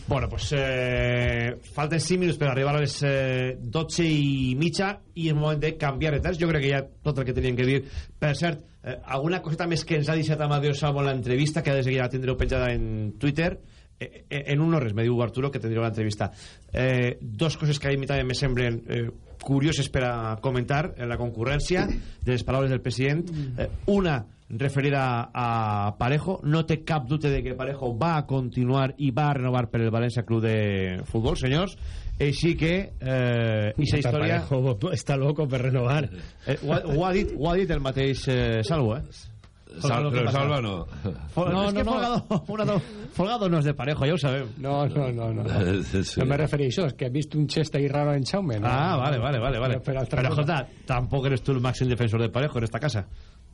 Speaker 1: Bueno, pues eh, falten 5 minuts per arribar a les eh, 12 i mitja i és moment de canviar de temps. Jo crec que ja tot el que teníem que dir. Per cert, eh, alguna coseta més que ens ha deixat Amadeo Salvo en l'entrevista, que de seguida la tindreu penjada en Twitter. Eh, eh, en un no res, me diu Arturo, que tindreu l'entrevista. Eh, dos coses que a mi també me semblen eh, curioses per a comentar en la concurrència de les paraules del president. Eh, una referida a Parejo no té cap dubte de que Parejo va a continuar i va a renovar per el València Club de Futbol, senyors així que eh, història
Speaker 9: Parejo està loco per renovar
Speaker 1: eh, ho, ha, ho, ha dit, ho ha dit el mateix eh, Salvo eh?
Speaker 8: Sal,
Speaker 1: Folgado, ¿qué
Speaker 8: però
Speaker 1: pasa?
Speaker 8: Salva no.
Speaker 7: No,
Speaker 1: es
Speaker 7: no,
Speaker 1: que
Speaker 7: no.
Speaker 1: Folgado, Folgado, Folgado no és de Parejo, ja ho sabem
Speaker 7: No, no, no. no.
Speaker 8: Sí.
Speaker 7: No me això, és que he vist un xest ahí raro en Chaume. No?
Speaker 1: Ah, vale, vale, vale, vale.
Speaker 7: Pero, pero
Speaker 1: Pero. Jota, tampoco eres tú el máximo defensor de Parejo en esta casa.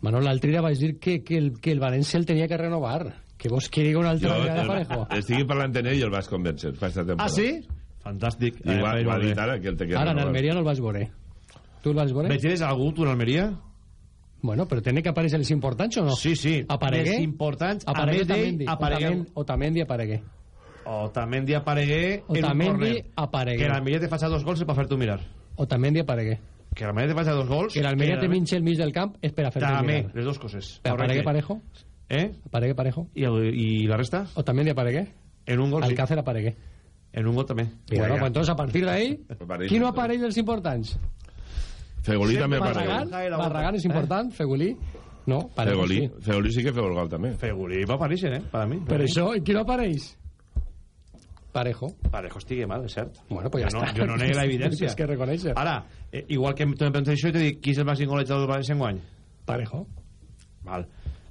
Speaker 7: Manol, l'altre dia vaig dir que, que, el, que el València el tenia que renovar. Que vos que diga una altra
Speaker 8: Jo
Speaker 7: vegada, Parejo.
Speaker 8: estigui parlant en ell i el vas convèncer esta temporada.
Speaker 1: Ah, sí? Fantàstic.
Speaker 8: Igual,
Speaker 1: Eh,
Speaker 8: ha
Speaker 1: molt
Speaker 8: dit
Speaker 1: bé.
Speaker 8: ara que el té que
Speaker 7: Ara, en
Speaker 8: renovar.
Speaker 7: Almeria no el vaig veure. Tu el vas veure?
Speaker 1: Veges algú, tu, en Almeria?
Speaker 7: Bueno, però tenen que aparèixer els importants o no?
Speaker 1: Sí, sí.
Speaker 7: Aparegué?
Speaker 1: Els importants, a
Speaker 7: Aparegué
Speaker 1: més d'ell,
Speaker 7: Otamendi.
Speaker 1: aparegué...
Speaker 7: Otamendi- aparegué.
Speaker 1: Otamendi aparegué en un
Speaker 7: aparegué.
Speaker 1: Que l'Almeria te faci dos gols per fer-tu mirar.
Speaker 7: Otamendi aparegué.
Speaker 1: Que l'Almeria te faci dos gols...
Speaker 7: Que l'Almeria te
Speaker 1: l'Alme-
Speaker 7: minxe el mig del camp és per a fer-te
Speaker 1: També,
Speaker 7: mirar.
Speaker 1: les dues coses.
Speaker 7: Però aparegué Parejo?
Speaker 1: Eh?
Speaker 7: Aparegué Parejo?
Speaker 1: I, el, I la resta?
Speaker 7: Otamendi aparegué?
Speaker 1: En un gol, sí.
Speaker 7: Alcácer aparegué.
Speaker 1: En un gol també.
Speaker 7: Bueno, pues entonces a partir d'ahí, qui no apareix dels importants?
Speaker 8: Fegolí també
Speaker 7: Barragán,
Speaker 8: apareix.
Speaker 7: Barragán és important, Fegulí, no, Parejo
Speaker 8: Fegolí,
Speaker 7: sí.
Speaker 8: Fegolí sí que feu el gol també.
Speaker 1: Fegulí va aparèixer, eh? Per a mi.
Speaker 7: Per això, i qui no apareix? Parejo.
Speaker 1: Parejo estigui mal, és cert.
Speaker 7: Bueno, pues ja
Speaker 1: jo no,
Speaker 7: està.
Speaker 1: Jo no negué la evidència.
Speaker 7: És que reconèixer.
Speaker 1: Ara, eh, igual que tu em preguntes això te dic, qui és el màxim golejador del València enguany?
Speaker 7: Parejo.
Speaker 1: Val.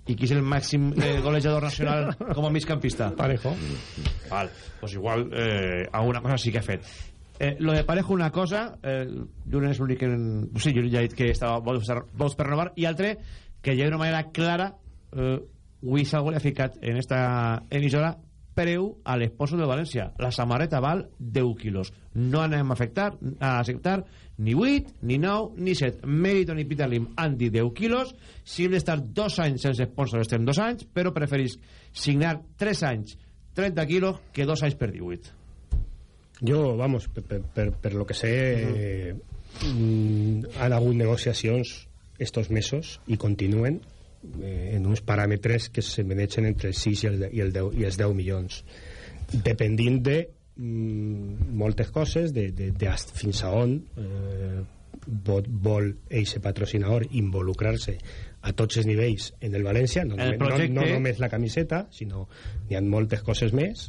Speaker 1: I qui és el màxim eh, golejador nacional com a migcampista?
Speaker 7: Parejo.
Speaker 1: Val. Pues igual eh, alguna cosa sí que ha fet. Eh, lo de Parejo una cosa, eh, és l'únic que... Sí, jo ja he dit que estava vols, vols per renovar, i altre, que ja d'una manera clara, eh, avui s'algú li ha ficat en esta emissora preu a l'esposo de València. La samarreta val 10 quilos. No anem a, afectar, a acceptar ni 8, ni 9, ni 7. Meriton i Peter Lim han dit 10 quilos. Si hem d'estar dos anys sense sponsor, estem dos anys, però preferís signar 3 anys 30 quilos que dos anys per 18.
Speaker 9: Jo, vamos, per, per, per, lo que sé, eh, mm, han hagut negociacions estos mesos i continuen eh, en uns paràmetres que se manegen entre els 6 i, el, i, el 10, i els 10 milions dependint de mm, moltes coses de, de, de fins a on eh, vol, vol eixe patrocinador involucrar-se a tots els nivells en el València no,
Speaker 1: El
Speaker 9: no,
Speaker 1: projecte-
Speaker 9: no només la camiseta sinó n'hi ha moltes coses més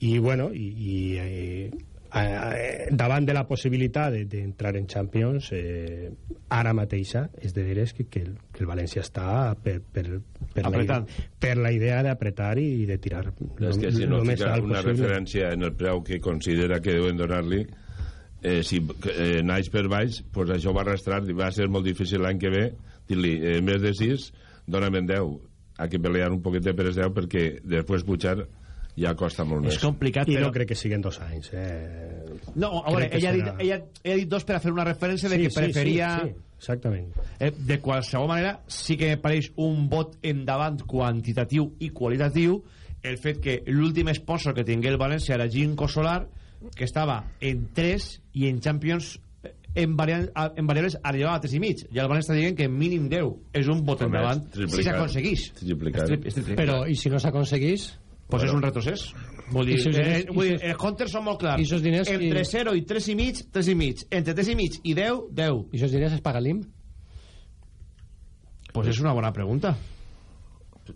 Speaker 9: i bueno i, i eh, eh, davant de la possibilitat de- d'entrar en Champions eh, ara mateixa és de dir que, que, el, que el València està per, per, per, la, idea- per la idea d'apretar i de tirar.
Speaker 8: És que si no fica una
Speaker 9: possible.
Speaker 8: referència en el preu que considera que deuen donar-li eh, si eh, naix per baix pues això va arrastrar i va ser molt difícil l'any que ve dir-li, eh, en més de 6 dóna'm en 10 ha que pelear un poquet per els 10 perquè després pujar ja costa molt més
Speaker 1: És complicat,
Speaker 9: i
Speaker 1: però...
Speaker 9: no crec que siguin dos anys eh?
Speaker 1: No, a veure, ella, ha dit,
Speaker 9: serà-
Speaker 1: ella, ella ha dit dos per a fer una referència de
Speaker 9: Sí,
Speaker 1: que
Speaker 9: sí,
Speaker 1: preferia...
Speaker 9: sí, sí, exactament
Speaker 1: Eh, de qualsevol manera, sí que me pareix un vot endavant quantitatiu i qualitatiu el fet que l'últim sponsor que tingué el València era Ginko Solar, que estava en 3 i en Champions eh, en, variant, en variables arribava a 3 i mig. I el València està dient que mínim 10 és un vot endavant si s'aconseguís.
Speaker 7: Però, i si no s'aconseguís?
Speaker 1: Pues és un retrocés. Vull dir,
Speaker 7: sos diners-
Speaker 1: eh, vull dir els comptes són molt clars.
Speaker 7: i diners
Speaker 1: Entre
Speaker 7: i-
Speaker 1: 0 i 3 i mig, 3 i mig. Entre 3 i mig i 10, 10.
Speaker 7: I això diners es paga l'IM?
Speaker 1: Pues és una bona pregunta.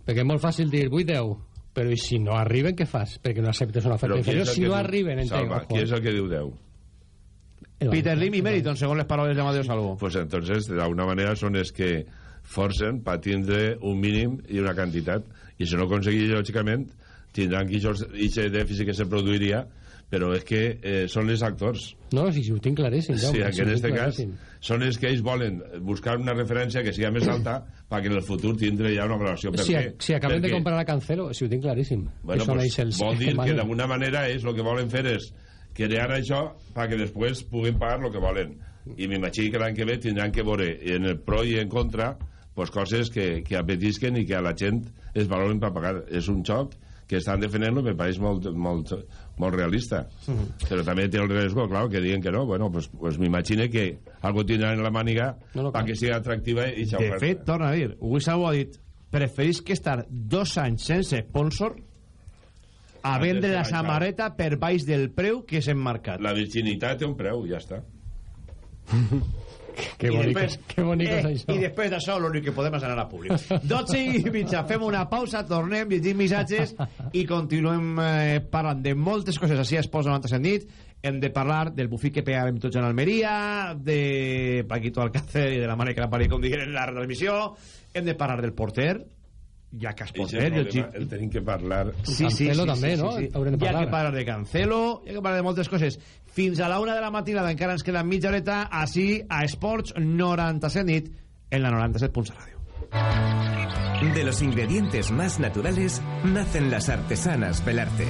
Speaker 7: Perquè és molt fàcil dir 8, 10, però i si no arriben, què fas? Perquè no acceptes una oferta inferior. Si no
Speaker 8: diu-
Speaker 7: arriben, entenc.
Speaker 8: Salva, qui és el que diu 10?
Speaker 1: Peter Lim i Meriton, segons les paraules d'Amadeo Salvo.
Speaker 8: pues entonces de alguna manera són els que forcen per tindre un mínim i una quantitat i si no aconseguís lògicament tindran que aquest dèficit que se produiria però és que eh, són els actors
Speaker 7: No, si, si ho tinc claríssim.
Speaker 8: sí,
Speaker 7: Jaume,
Speaker 8: que en aquest cas són els que ells volen buscar una referència que sigui més alta perquè en el futur tindre ja una valoració per
Speaker 7: Si,
Speaker 8: què?
Speaker 7: si acabem de
Speaker 8: Perquè-
Speaker 7: comprar a Cancelo, si ho tinc claríssim.
Speaker 8: Bueno, pues,
Speaker 7: els
Speaker 8: vol dir que d'alguna manera és el que volen fer és crear això perquè després puguin pagar el que volen i m'imagino que l'any que ve tindran que veure en el pro i en contra pues, coses que, que apetisquen i que a la gent es valoren per pagar és un xoc que estan defendent me pareix molt, molt, molt realista. Però també té el riesgo, clar, que diguen que no. Bueno, pues, pues m'imagino que algo tindran en la màniga
Speaker 1: No, no,
Speaker 8: perquè sigui atractiva i
Speaker 1: De fet, torna a dir, Wissaw ha dit preferís que estar dos anys sense sponsor a vendre la samarreta per baix del preu que s'hem marcat.
Speaker 8: la virginitat té un preu, ja està
Speaker 7: Que bonic,
Speaker 1: després-
Speaker 7: que bonic és
Speaker 1: eh,
Speaker 7: això.
Speaker 1: I després d'això l'únic que podem és anar a públic. 12 i mitja, fem una pausa, tornem, llegim missatges i continuem eh, parlant de moltes coses així es posa l'altre sentit. Hem de parlar del bufí que pegàvem tots en Almeria, de Paquito Alcácer i de la manera que la pari, com diguem en la retransmissió. Hem de parlar del porter, ja que es
Speaker 8: Eixe
Speaker 1: porter.
Speaker 8: problema
Speaker 1: jo xip-
Speaker 8: el tenim que parlar
Speaker 1: Sí, sí,
Speaker 7: Cancelo
Speaker 1: sí,
Speaker 7: també,
Speaker 1: sí,
Speaker 7: no?
Speaker 1: Sí, sí.
Speaker 7: Haurem de
Speaker 1: Hi ha
Speaker 7: parlar.
Speaker 1: que parlar de Cancelo, hi ha que parlar de moltes coses. Fins a la una de la matinada encara ens queda mitja horeta, així a Esports 97 nit, en la 97.7 Ràdio.
Speaker 10: De los ingredientes más naturales nacen las artesanas Belarte.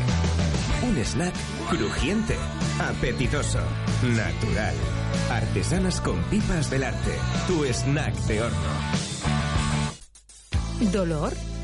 Speaker 10: Un snack crujiente, apetitoso, natural. Artesanas con pipas Belarte. Tu snack de horno.
Speaker 6: ¿Dolor?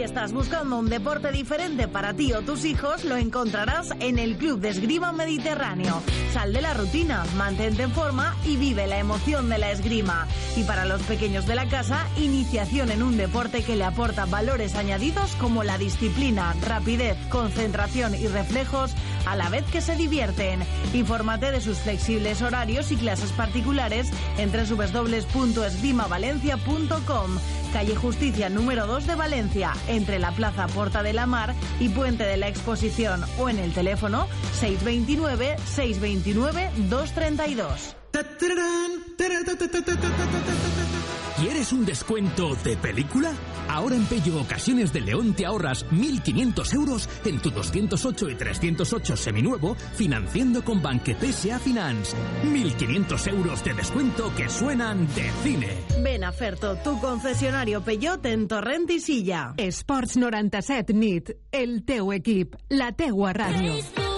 Speaker 11: Si estás buscando un deporte diferente para ti o tus hijos, lo encontrarás en el Club de Esgrima Mediterráneo. Sal de la rutina, mantente en forma y vive la emoción de la esgrima. Y para los pequeños de la casa, iniciación en un deporte que le aporta valores añadidos como la disciplina, rapidez, concentración y reflejos a la vez que se divierten. Infórmate de sus flexibles horarios y clases particulares en www.esgrimavalencia.com. Calle Justicia número 2 de Valencia, entre la Plaza Porta de la Mar y Puente de la Exposición o en el teléfono 629 629 232.
Speaker 12: ¿Quieres un descuento de película? Ahora en Pello Ocasiones de León te ahorras 1.500 euros en tu 208 y 308 seminuevo financiando con Banquete SEA Finance. 1.500 euros de descuento que suenan de cine.
Speaker 11: Ven a Ferto, tu concesionario Peugeot en Torrent i Silla.
Speaker 6: Esports 97 nit, el teu equip, la teua ràdio.
Speaker 13: Remember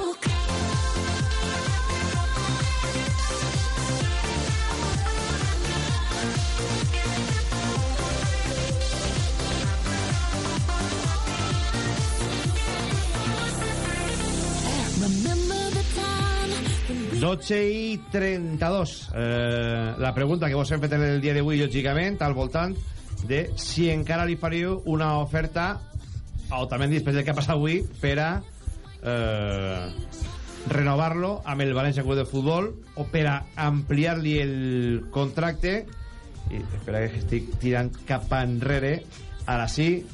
Speaker 1: 12 i 32. Eh, la pregunta que vos hem fet en el dia d'avui, lògicament, al voltant de si encara li faríeu una oferta, o també després del que ha passat avui, per a eh, renovar-lo amb el València Club de Futbol o per a ampliar-li el contracte i espera que estic tirant cap enrere ara sí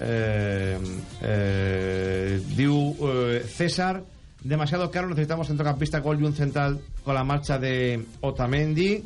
Speaker 1: eh, eh, diu eh, César demasiado caro, necesitamos centrocampista gol y un central con la marcha de Otamendi.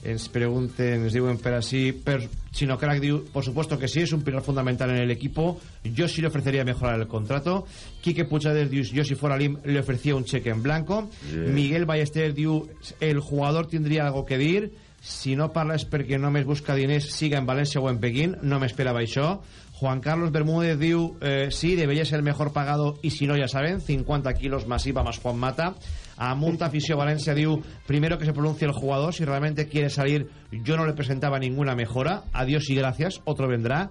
Speaker 1: Ens pregunten, ens diuen per así, per Chino Crack diu, por supuesto que sí, es un pilar fundamental en el equipo. Yo sí le ofrecería mejorar el contrato. Quique Puchades diu, yo si fuera Lim le ofrecía un cheque en blanco.
Speaker 8: Bien.
Speaker 1: Miguel Ballester diu, el jugador tendría algo que dir. Si no parla és perquè només busca diners, siga en València o en Pequín. No m'esperava això. Juan Carlos Bermúdez diu, eh, sí, debería ser el mejor pagado y si no, ya saben, 50 kilos masiva más Juan Mata. A Munta Afició Valencia diu, primero que se pronuncie el jugador, si realmente quiere salir, yo no le presentaba ninguna mejora. Adiós y gracias, otro vendrá.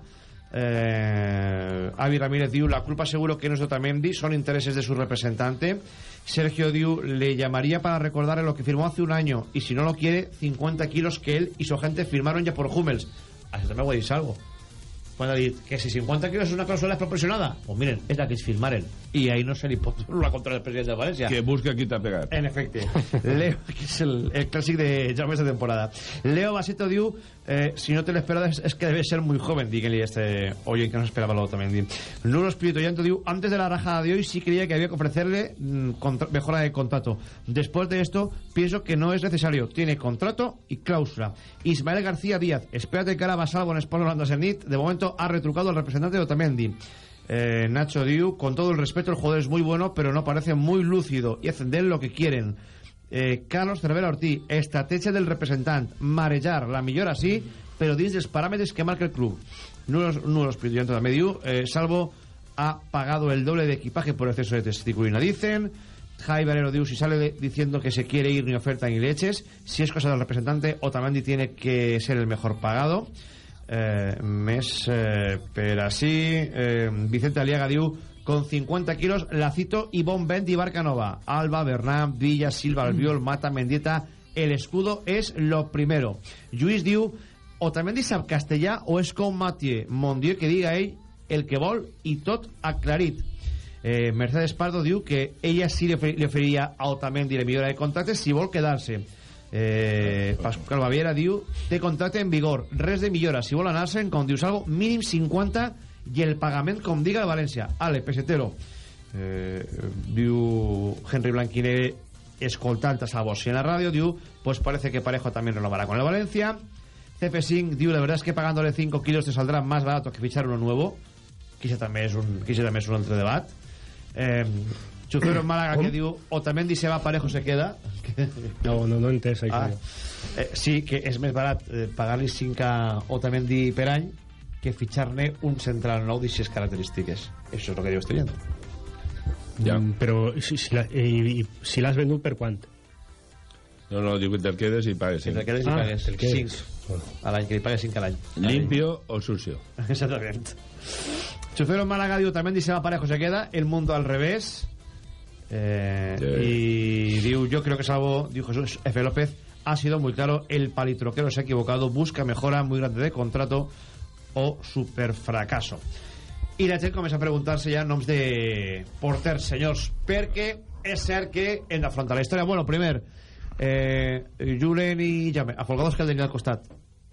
Speaker 1: Eh, Avi Ramírez diu, la culpa seguro que no es de Otamendi, son intereses de su representante. Sergio diu, le llamaría para recordarle lo que firmó hace un año y si no lo quiere, 50 kilos que él y su gente firmaron ya por Hummels. Así también voy a decir algo. Cuando dir que si 50 kilos es una cláusula desproporcionada, pues miren, es la que es firmaren. Y ahí no se li pot la contra el presidente de Valencia.
Speaker 8: Que busca qui t'ha pegat.
Speaker 1: En efecte. Leo, que és el, el clàssic de Jaume de temporada. Leo Baseto diu, eh, si no te lo esperas es que debe ser muy joven, díganle a este oyen que no se esperaba lo también. Nuno Espíritu Llanto diu, antes de la rajada de hoy sí creía que había que ofrecerle mm, contra- mejora de contrato. Después de esto, pienso que no es necesario. Tiene contrato y cláusula. Ismael García Díaz, espérate que ahora va salvo en Sport Holanda Zenit. De momento ha retrucado al representante de Otamendi. Eh, Nacho Diu, con todo el respeto, el jugador es muy bueno, pero no parece muy lúcido y hacen de él lo que quieren. Eh, Carlos Cervera Ortiz, estrategia del representant, marejar la millora sí, però dins dels paràmetres que marca el club. Nulos, Nulos Espíritu també diu, eh, Salvo ha pagado el doble de equipaje por exceso de testículina. Dicen, Jai Valero diu, si sale diciendo que se quiere ir ni oferta ni leches, si es cosa del representante, Otamendi tiene que ser el mejor pagado. Eh, més eh, per així eh, Vicente Aliaga diu con 50 kilos Lacito y Vent y Barcanova Alba, Bernat, Villa, Silva, Albiol Mata, Mendieta el escudo es lo primero. Lluís diu Otamendi sap castellà o és com Mathieu. Mondieu que diga ell el que vol i tot aclarit. Eh, Mercedes Pardo diu que ella sí li oferiria a Otamendi la millora de contractes si vol quedar-se eh, Pascual Baviera diu té contracte en vigor, res de millora. Si vol anar-se'n, com dius algo, mínim 50 i el pagament com diga el València. Ale, pesetero. Eh, diu Henry Blanquine escoltant a Salvosi en la radio diu, pues parece que Parejo también renovará con el Valencia. CP5 diu, la verdad es que pagándole 5 kilos te saldrá más barato que fichar uno nuevo. Que això també és un, que també és un altre debat eh, Chufero en Málaga que diu Otamendi se va, Parejo se queda
Speaker 9: No, no, no he entès això.
Speaker 1: ah, eh, sí, que és més barat eh, pagar-li 5 a Otamendi per any que fitxar-ne un central nou d'aixes característiques això és el que diu Estrellando
Speaker 9: Ja. Mm, però si, si la- i, i, si l'has venut per quant?
Speaker 8: No, no, diu que te'l quedes i pagues.
Speaker 1: que te'l quedes i
Speaker 9: Ah,
Speaker 1: pagues
Speaker 9: quedes.
Speaker 1: 5 a l'any, que li pagues 5 a l'any
Speaker 8: Limpio o sucio.
Speaker 1: Exactamente. Chufero en Málaga diu también dice va parejo se queda el mundo al revés eh, y diu yo creo que salvo diu Jesús F. López ha sido muy claro el palitroquero se ha equivocado busca mejora muy grande de contrato o super fracaso i la gent comença a preguntar-se ja noms de porters senyors perquè és cert que hem d'afrontar la història bueno primer eh, Julen i afolgados que el tenia al costat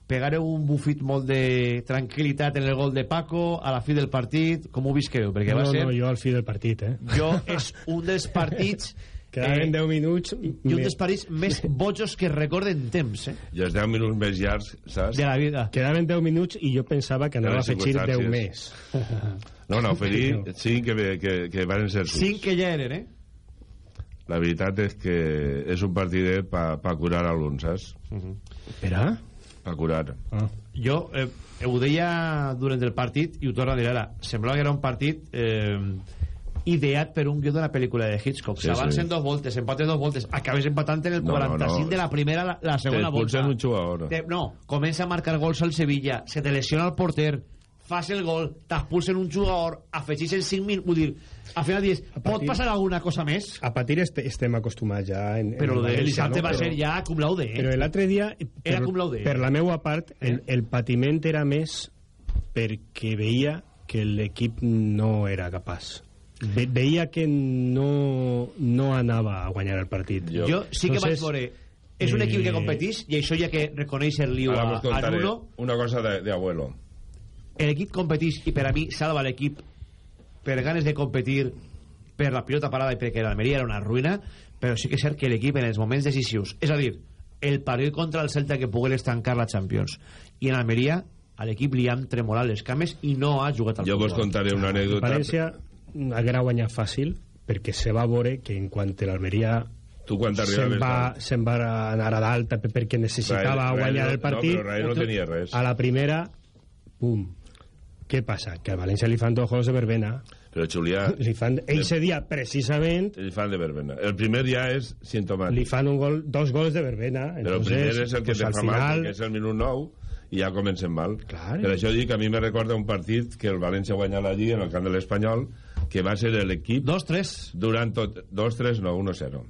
Speaker 1: pegareu un bufit molt de tranquil·litat en el gol de Paco a la fi del partit com ho visqueu? perquè va
Speaker 9: no,
Speaker 1: ser
Speaker 9: no, jo al fi del partit, eh?
Speaker 1: jo és un dels partits
Speaker 9: Quedaven 10 minuts...
Speaker 1: i un dels partits més bojos que recorden temps eh?
Speaker 8: I els 10 minuts més llargs, saps?
Speaker 1: de la vida
Speaker 9: Quedaven 10 minuts i jo pensava que anava a afegir 10
Speaker 8: circumstàncies.
Speaker 9: més.
Speaker 8: No, no, oferir 5 que, que, que van ser sus.
Speaker 1: 5 que ja eren eh?
Speaker 8: La veritat és que és un partidet per pa curar alguns, saps?
Speaker 9: Per a?
Speaker 8: Curar.
Speaker 9: Ah.
Speaker 1: jo eh, ho deia durant el partit i ho torno a dir ara semblava que era un partit eh, ideat per un guió d'una pel·lícula de Hitchcock
Speaker 8: Sí,
Speaker 1: s'avancen
Speaker 8: sí.
Speaker 1: dos voltes, empates dos voltes acabes empatant en el
Speaker 8: No,
Speaker 1: 45
Speaker 8: no.
Speaker 1: de la primera la, la segona volta
Speaker 8: T'expulsen un jugador.
Speaker 1: Te- no, comença a marcar gols al Sevilla se te lesiona el porter fas el gol, t'expulsen un jugador afegís en 5 minuts, vull dir al final dius, pot passar alguna cosa més?
Speaker 9: A patir este, estem acostumats ja en,
Speaker 1: però
Speaker 9: en
Speaker 1: el de
Speaker 9: València,
Speaker 1: dissabte
Speaker 9: no?
Speaker 1: va
Speaker 9: Però-
Speaker 1: ser ja cum laude eh?
Speaker 9: Però l'altre dia,
Speaker 1: Era
Speaker 9: per,
Speaker 1: cum laude.
Speaker 9: per la meua part, el, el patiment era més perquè veia que l'equip no era capaç. Ve, veia que no, no anava a guanyar el partit.
Speaker 1: jo, sí que vaig veure és un equip que competís i això ja que reconeix el liu a, a Nuno
Speaker 8: una cosa de, de abuelo.
Speaker 1: L'equip competís i per a mi salva l'equip per ganes de competir per la pilota parada i perquè l'Almeria era una ruïna però sí que és cert que l'equip en els moments decisius és a dir, el partit contra el Celta que pogués tancar la Champions i en Almeria a l'equip li han tremolat les cames i no ha jugat al
Speaker 8: Jo vos contaré una anècdota.
Speaker 9: València haguera guanyat fàcil perquè se va veure que en quant l'Almeria
Speaker 8: Tu quan
Speaker 9: se'n va, se va anar a dalt perquè necessitava
Speaker 8: Rael- Rael
Speaker 9: guanyar
Speaker 8: no-
Speaker 9: el partit
Speaker 8: no, però Rael no tenia res.
Speaker 9: a la primera pum què passa? que a València li fan dos gols de verbena
Speaker 8: Però Julià...
Speaker 9: li fan, eixe dia precisament
Speaker 8: Li fan de verbena. El primer ja és sintomàtic.
Speaker 9: li fan un gol, dos gols de verbena
Speaker 8: Però el
Speaker 9: Entonces,
Speaker 8: primer és el que
Speaker 9: pues,
Speaker 8: te fa mal,
Speaker 9: final,
Speaker 8: perquè és el minut 9 i ja comencem mal.
Speaker 9: Clar.
Speaker 8: Per això dic que a mi me recorda un partit que el València guanya la Lliga en el camp de l'Espanyol, que va ser l'equip...
Speaker 1: 2-3.
Speaker 8: Durant tot... 2-3, no, 1-0.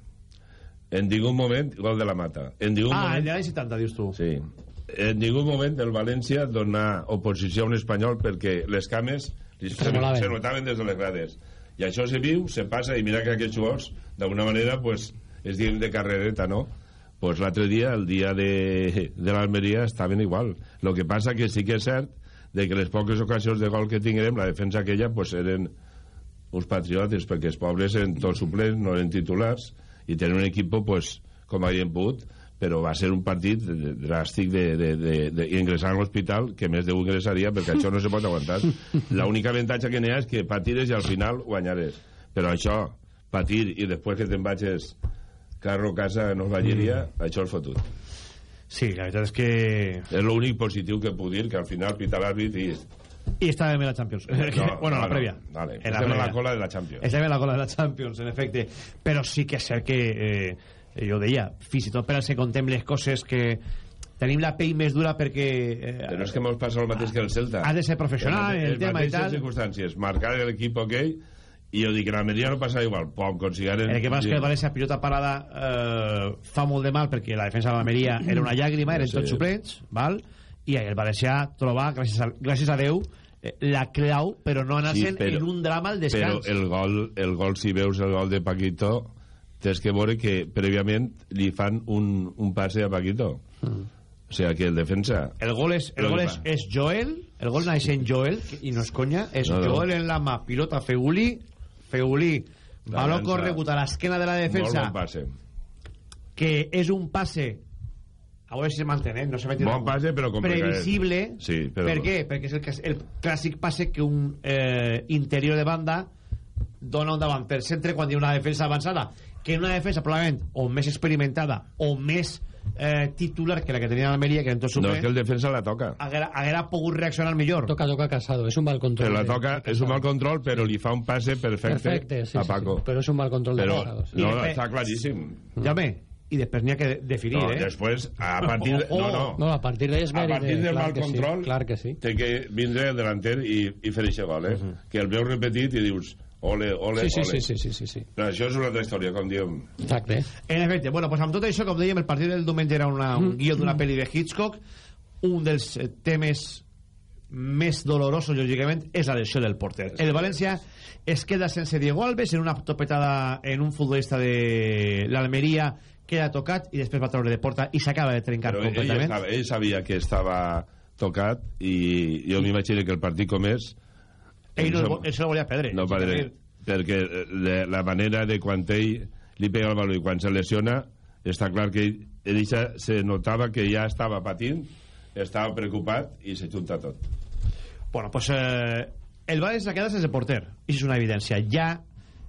Speaker 8: En ningú moment, gol de la Mata. En ningú
Speaker 1: ah,
Speaker 8: moment...
Speaker 1: el de l'any 70 dius tu
Speaker 8: Sí. En ningú moment el València dona oposició a un espanyol perquè les cames se, se notaven des de les grades. I això se viu, se passa, i mira que aquests jugadors, d'alguna manera, pues, es diuen de carrereta, no? Pues l'altre dia, el dia de, de l'Almeria, estaven igual. Lo que passa que sí que és cert de que les poques ocasions de gol que tinguérem, la defensa aquella, pues, eren uns patriotes, perquè els pobres eren tots suplents, no eren titulars, i tenen un equip, pues, com havien pogut, però va ser un partit dràstic de, de, de, de, i ingressar a l'hospital que més d'un ingressaria perquè això no se pot aguantar l'única avantatge que n'hi ha és que patires i al final guanyares però això, patir i després que te'n vagis carro, casa, no balleria mm. això és fotut
Speaker 1: sí, la veritat és que
Speaker 8: és l'únic positiu que puc dir que al final pita l'àrbit i
Speaker 1: i estava bé la Champions
Speaker 8: No,
Speaker 1: bueno,
Speaker 8: no,
Speaker 1: la prèvia
Speaker 8: no. Vale.
Speaker 1: En
Speaker 8: la
Speaker 1: prèvia.
Speaker 8: cola de la Champions.
Speaker 1: estem a la cola de la Champions, en efecte però sí que és cert que eh, jo deia, fins i tot per que contem les coses que tenim la pell més dura perquè eh,
Speaker 8: però és que mos passa el mateix que el Celta
Speaker 1: ha de ser professional en el
Speaker 8: les
Speaker 1: tema i tal
Speaker 8: circumstàncies marcar l'equip ok i jo dic que l'Almeria no passa igual pom, consigaren
Speaker 1: el que passa és que el València pilota parada eh, fa molt de mal perquè la defensa de l'Almeria era una llàgrima, eren
Speaker 8: Sí.
Speaker 1: tots suplents val? i el València troba, gràcies a, gràcies a Déu eh, la clau, però no anar-se'n
Speaker 8: però-
Speaker 1: en un drama al
Speaker 8: Però
Speaker 1: descans.
Speaker 8: el gol, el gol, si veus el gol de Paquito, tens que veure que prèviament li fan un, un passe a Paquito. O sigui, que el defensa...
Speaker 1: El gol és, el gol és, és Joel, el gol naix en Joel, i no és conya, és
Speaker 8: No, no.
Speaker 1: Joel en la mà, pilota Feulí, Feulí, baló
Speaker 8: Defensa.
Speaker 1: corregut a l'esquena de la
Speaker 8: Molt
Speaker 1: defensa,
Speaker 8: bon passe.
Speaker 1: que és un passe a veure si se mantén, eh? no se
Speaker 8: Bon passe, però complicat.
Speaker 1: previsible
Speaker 8: Sí, però...
Speaker 1: per què? perquè és el, el clàssic passe que un eh, interior de banda dona un davanter centre quan hi ha una defensa avançada que una defensa probablement o més experimentada o més eh, titular que la que tenia l'Almeria que en tot
Speaker 8: No, que el defensa la toca.
Speaker 1: haguera, haguera pogut reaccionar millor
Speaker 7: Toca, toca Casado, és un mal control.
Speaker 8: Però la
Speaker 7: de-
Speaker 8: toca,
Speaker 7: de
Speaker 8: és un mal control, però li fa un passe perfecte,
Speaker 7: Perfecte, sí,
Speaker 8: a
Speaker 7: sí,
Speaker 8: Paco.
Speaker 7: sí, però és un mal control de
Speaker 8: Però,
Speaker 7: Casado. sí.
Speaker 8: no,
Speaker 1: I de-
Speaker 8: està claríssim.
Speaker 1: Jaume, i després n'hi ha que definir
Speaker 8: No,
Speaker 1: eh?
Speaker 8: després, a partir... De, no, no.
Speaker 7: No, a partir d'ahí és
Speaker 8: A
Speaker 7: mèrit.
Speaker 8: partir
Speaker 7: de-
Speaker 8: del
Speaker 7: clar
Speaker 8: mal
Speaker 7: que sí,
Speaker 8: control,
Speaker 7: clar que sí.
Speaker 8: té que vindre el delanter i, i fer això gol, eh? Que el veus repetit i dius, ole, ole,
Speaker 7: Sí, sí,
Speaker 8: ole.
Speaker 7: sí, sí, sí, sí, sí.
Speaker 8: Però això és una altra història, com diem.
Speaker 7: Exacte.
Speaker 1: En efecte, bueno, pues amb tot això, com dèiem, el partit del diumenge era una, un guió d'una pel·li de Hitchcock. Un dels eh, temes més dolorosos, lògicament, és la lesió del porter. El València es queda sense Diego Alves en una topetada en un futbolista de l'Almeria queda tocat i després va treure de porta i s'acaba de trencar
Speaker 8: Però ell,
Speaker 1: completament.
Speaker 8: estava, ell sabia que estava tocat i jo m'imagino que el partit com és...
Speaker 1: Ell no,
Speaker 8: som-
Speaker 1: se lo volia perdre.
Speaker 8: No perdré, perquè la, la manera de quan ell li pega el valor i quan se lesiona està clar que ell, ell se notava que ja estava patint estava preocupat i se junta tot
Speaker 1: Bueno, pues eh, el València queda sense porter. I és una evidència. Ja,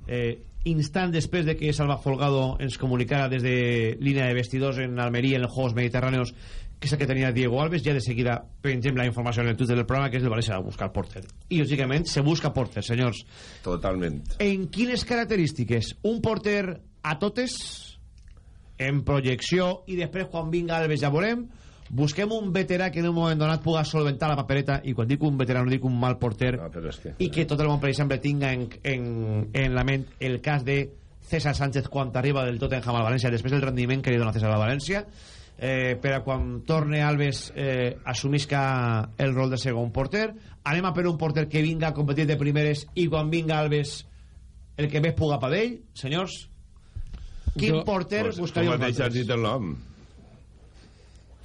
Speaker 1: eh, instant després de que Salva Folgado ens comunicara des de línia de vestidors en Almeria, en els Juegos Mediterráneos, que és el que tenia Diego Alves, ja de seguida pengem la informació en el Twitter del programa, que és el València a buscar porter. I, lògicament, se busca porter, senyors.
Speaker 8: totalment
Speaker 1: En quines característiques? Un porter a totes, en projecció, i després, quan vinga Alves, ja veurem, busquem un veterà que en un moment donat puga solventar la papereta, i quan dic un veterà no dic un mal porter,
Speaker 8: no, és que...
Speaker 1: i que tot el món, per exemple, tinga en, en, en la ment el cas de César Sánchez quan arriba del Tottenham al València, després del rendiment que li dona César al València, eh, per a quan torne Alves eh, assumisca el rol de segon porter. Anem a per un porter que vinga a competir de primeres i quan vinga Alves el que més puga per ell, senyors. Quin
Speaker 8: Jo-
Speaker 1: porter
Speaker 8: Pues,
Speaker 1: buscaríeu
Speaker 8: tu mateix has dit el nom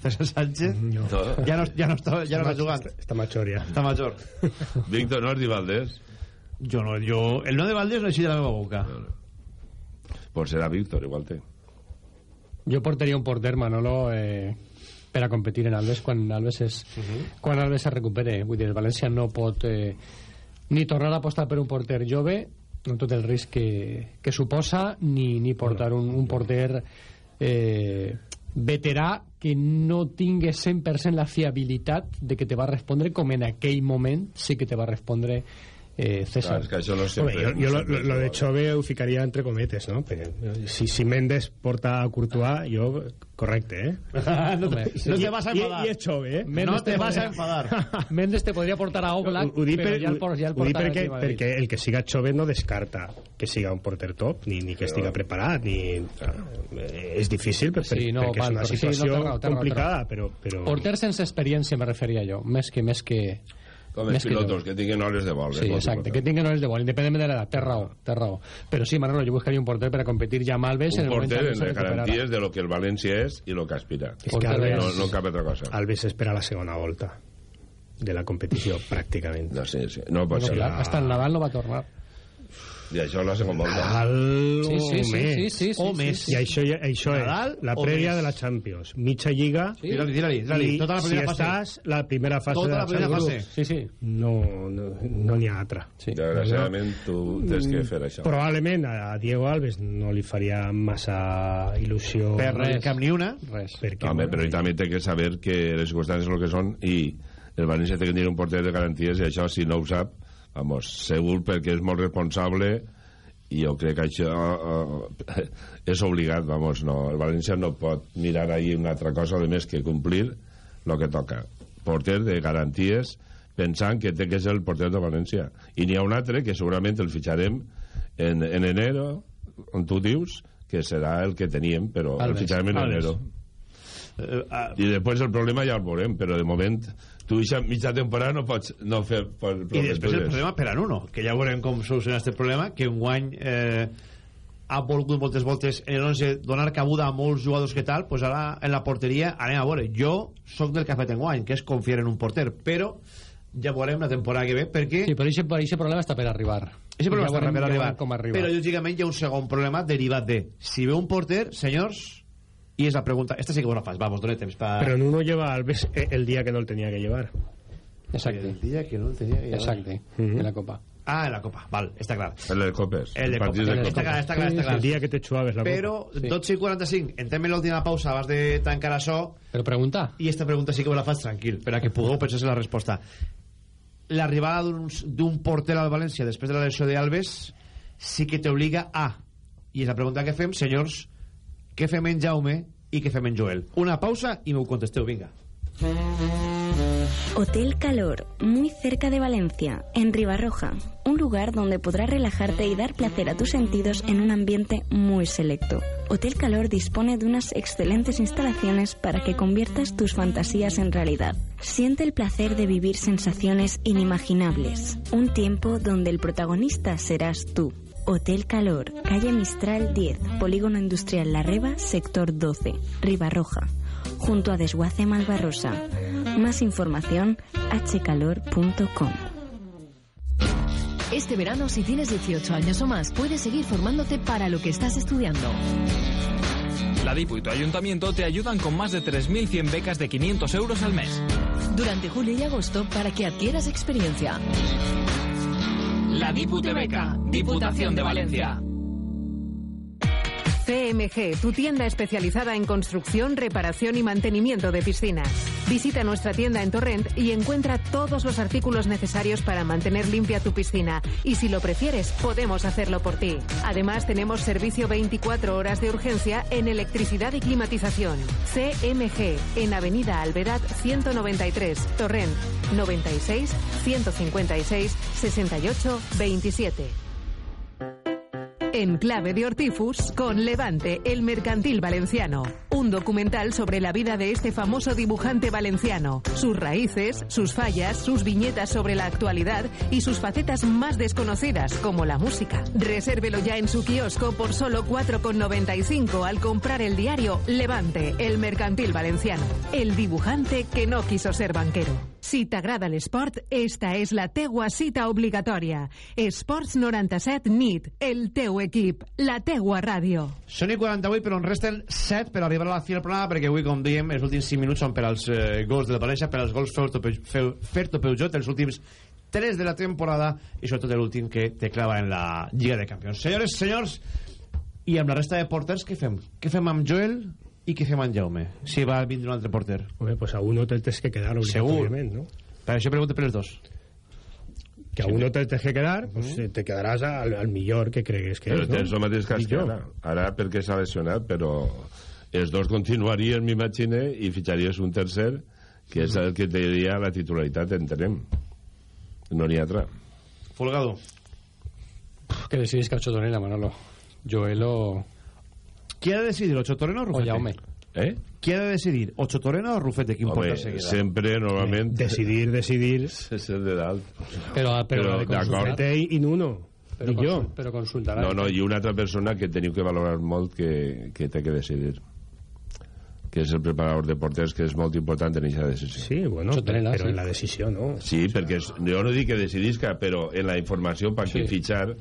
Speaker 1: César Sánchez?
Speaker 8: No.
Speaker 1: Ja no, ja no està, ja no està jugant.
Speaker 9: Està major ja.
Speaker 1: Està major.
Speaker 8: Víctor, no has dit Valdés?
Speaker 1: Jo no, jo... El nom de Valdés no eixit de la meva boca.
Speaker 8: Pues serà Víctor, igual té.
Speaker 7: Jo portaria un porter, Manolo, eh, per a competir en Alves quan Alves es, quan Alves es recupere. Vull dir, el València no pot eh, ni tornar a apostar per un porter jove, amb tot el risc que, que suposa, ni, ni portar un, un porter eh, veterà que no tingui 100% la fiabilitat de que te va respondre com en aquell moment sí que te va respondre eh, César.
Speaker 8: Clar, és que això no
Speaker 9: Hombre,
Speaker 8: sempre...
Speaker 9: yo, yo lo,
Speaker 8: sempre és
Speaker 9: lo de
Speaker 8: igual.
Speaker 9: Chove ho ficaria entre cometes, ¿no? Pero, eh, si, si Méndez porta a Courtois, yo, correcte, ¿eh?
Speaker 1: no, te, no te vas a
Speaker 9: I,
Speaker 1: enfadar.
Speaker 9: i és Chove, eh?
Speaker 1: no te vas a enfadar.
Speaker 7: Mendes te podria portar a Oblak,
Speaker 9: Ho, ho dic,
Speaker 7: però
Speaker 9: per,
Speaker 7: ja el, por- ja el
Speaker 9: ho perquè, perquè el que siga Chove no descarta que siga un porter top, ni, ni que
Speaker 8: Però-
Speaker 9: estiga preparat, ni... Eh, és difícil, per,
Speaker 7: Sí, no,
Speaker 9: perquè
Speaker 7: val,
Speaker 9: és una
Speaker 7: però sí, no,
Speaker 9: situació
Speaker 7: té raó.
Speaker 9: complicada, però... però...
Speaker 7: Porter sense experiència me referia jo, més que... Més que
Speaker 8: Com els
Speaker 7: que
Speaker 8: pilotos,
Speaker 7: jo.
Speaker 8: que tinguin hores de vol.
Speaker 7: Sí, exacte, que tinguin hores de vol, independentment de l'edat, té raó, té raó. Però sí, Manolo, jo buscaria un porter per a competir ja amb Alves en
Speaker 8: un
Speaker 7: el
Speaker 8: porter
Speaker 7: que
Speaker 8: en les garanties de lo que el València és i lo que aspira.
Speaker 9: És que Alves,
Speaker 8: No, no cap altra cosa.
Speaker 9: Alves espera la segona volta de la competició, pràcticament.
Speaker 8: No, sí, sí. no pot
Speaker 7: Bueno,
Speaker 8: ser.
Speaker 7: clar, hasta el Nadal no va tornar.
Speaker 8: I això la segona volta.
Speaker 9: Nadal
Speaker 7: Sí, sí, sí,
Speaker 9: o més.
Speaker 7: sí, sí, sí,
Speaker 9: o
Speaker 7: sí,
Speaker 9: més.
Speaker 7: sí.
Speaker 9: I això, això
Speaker 1: Nadal
Speaker 9: és la prèvia de la Champions. Mitja lliga
Speaker 7: Sí.
Speaker 1: Tira-li, tira-li, tira-li.
Speaker 9: i
Speaker 1: Tota la
Speaker 9: si
Speaker 1: primera fase.
Speaker 9: estàs la primera fase
Speaker 1: Tota
Speaker 9: de
Speaker 1: la
Speaker 9: la,
Speaker 1: primera
Speaker 9: Champions,
Speaker 1: fase.
Speaker 7: Sí, sí.
Speaker 9: no no no n'hi ha altra.
Speaker 7: sí.
Speaker 8: Desgraciadament tu tens que fer això.
Speaker 9: Probablement a Diego Alves no li faria massa il·lusió
Speaker 1: Per
Speaker 7: Res.
Speaker 1: cap ni una.
Speaker 7: Res.
Speaker 9: perquè,
Speaker 8: Home, però ell també té que saber que les circumstàncies són el que són i el València té que tenir un porter de garanties i això, si no ho sap, vamos, segur perquè és molt responsable i jo crec que això eh, és obligat, vamos, no. El València no pot mirar ahí una altra cosa de més que complir el que toca. Porter de garanties pensant que té que ser el porter de València. I n'hi ha un altre que segurament el fitxarem en, en enero, on tu dius que serà el que teníem, però
Speaker 7: Alves.
Speaker 8: el fitxarem en
Speaker 1: Alves.
Speaker 8: enero.
Speaker 1: Eh, ah,
Speaker 8: I després el problema ja el veurem, però de moment tu eixa mitja temporada no pots no fer... Per,
Speaker 1: I després el problema per a Nuno, que ja veurem com soluciona aquest problema, que un guany eh, ha volgut moltes voltes en el 11 donar cabuda a molts jugadors que tal, pues ara en la porteria anem a veure. Jo sóc del que ha fet enguany, que és confiar en un porter, però ja veurem la temporada que ve, perquè...
Speaker 7: Sí, però aquest problema està per arribar.
Speaker 1: Ese problema
Speaker 7: Ja
Speaker 1: està per
Speaker 7: ja
Speaker 1: arribar.
Speaker 7: veurem com arriba.
Speaker 1: Però lògicament hi ha un segon problema derivat de si ve un porter, senyors, i és la pregunta, esta sí que vos la fas, vamos, dona temps pa...
Speaker 9: Pero Nuno lleva al vez el día que no lo tenía que llevar.
Speaker 7: Exacte.
Speaker 1: El día que no el tenía que llevar.
Speaker 7: Exacte, en la Copa.
Speaker 1: Ah, en la Copa, val, està clar.
Speaker 8: El de Copes.
Speaker 1: El de Copa,
Speaker 8: partit de
Speaker 1: està
Speaker 8: Copa.
Speaker 1: clar, està clar, està clar.
Speaker 9: El día que te chuaves la
Speaker 1: Però,
Speaker 9: copa.
Speaker 1: 12 i 45, entrem en l'última pausa abans de tancar això.
Speaker 7: Però pregunta.
Speaker 1: I esta pregunta sí que me la faig tranquil, per a que pugueu pensar en la resposta. L'arribada d'un- d'un porter al València després de la lesió d'Alves sí que t'obliga a... I és la pregunta que fem, senyors, què fem en Jaume i què fem en Joel? Una pausa i m'ho contesteu, vinga.
Speaker 3: Hotel Calor, muy cerca de Valencia, en Ribarroja. Un lugar donde podrás relajarte y dar placer a tus sentidos en un ambiente muy selecto. Hotel Calor dispone de unas excelentes instalaciones para que conviertas tus fantasías en realidad. Siente el placer de vivir sensaciones inimaginables. Un tiempo donde el protagonista serás tú. Hotel Calor, calle Mistral 10, Polígono Industrial La Reba, sector 12, Ribarroja, junto a Desguace Malvarrosa. Más información hcalor.com.
Speaker 4: Este verano, si tienes 18 años o más, puedes seguir formándote para lo que estás estudiando.
Speaker 5: La DIPU y tu ayuntamiento te ayudan con más de 3.100 becas de 500 euros al mes.
Speaker 4: Durante julio y agosto para que adquieras experiencia.
Speaker 5: La DIPU te beca. Diputación de Valencia.
Speaker 6: CMG, tu tienda especializada en construcción, reparación y mantenimiento de piscinas. Visita nuestra tienda en Torrent y encuentra todos los artículos necesarios para mantener limpia tu piscina. Y si lo prefieres, podemos hacerlo por ti. Además, tenemos servicio 24 horas de urgencia en electricidad y climatización. CMG, en Avenida Alberat 193, Torrent 96 156 68 27. En clave de Hortifus, con Levante, el mercantil valenciano. Un documental sobre la vida de este famoso dibujante valenciano, sus raíces, sus fallas, sus viñetas sobre la actualidad y sus facetas más desconocidas, como la música. Resérvelo ya en su kiosco por solo 4,95 al comprar el diario Levante, el mercantil valenciano. El dibujante que no quiso ser banquero. Si t'agrada l'esport, esta és la teua cita obligatòria. Esports 97 NIT, el teu equip, la teua ràdio.
Speaker 1: Són i 48, però en resten 7 per arribar a la fi del programa, perquè avui, com dèiem, els últims 5 minuts són per als eh, gols de la València, per als gols Ferto Peu- Feu- Ferto Peugeot, els últims 3 de la temporada, i sobretot l'últim que te clava en la Lliga de Campions. Senyores, senyors, i amb la resta de porters, què fem? Què fem amb Joel i què fem amb Jaume? Si va vindre un altre porter.
Speaker 9: Hombre, pues a uno te tienes que quedar
Speaker 1: Segur.
Speaker 9: obligatoriamente, ¿no?
Speaker 1: Per això pregunto per els dos.
Speaker 9: Que a uno te tienes que quedar, pues eh, te quedarás al, al millor que cregues que
Speaker 8: Però
Speaker 9: és, no?
Speaker 8: tens el mateix cas que ara. Ara perquè s'ha lesionat, però els dos continuarien, m'imagine, i fitxaries un tercer, que és el que te diria la titularitat, entenem. No n'hi ha altra.
Speaker 1: Folgado.
Speaker 7: Que decidís Cacho Torena, Manolo. Joel o...
Speaker 1: Qui ha de decidir, Ocho Torena o Rufete?
Speaker 7: O Jaume.
Speaker 8: Eh?
Speaker 1: Qui ha de decidir, Ocho Torena o Rufete? Quin
Speaker 8: Home,
Speaker 1: porter se queda?
Speaker 8: sempre, normalment...
Speaker 9: Decidir, decidir...
Speaker 8: És el de dalt.
Speaker 7: Però, però,
Speaker 8: Però.
Speaker 9: Rufete i Nuno.
Speaker 7: Però,
Speaker 9: Dic jo.
Speaker 7: consul- però consultarà.
Speaker 8: No, no, i una altra persona que teniu que valorar molt que, que té que decidir que és el preparador de porters que és molt important en aquesta decisió
Speaker 9: Sí, bueno, però
Speaker 7: sí.
Speaker 9: en la decisió, no?
Speaker 8: Sí, perquè és, jo no dic que decidisca, però en la informació per sí. qui fitxar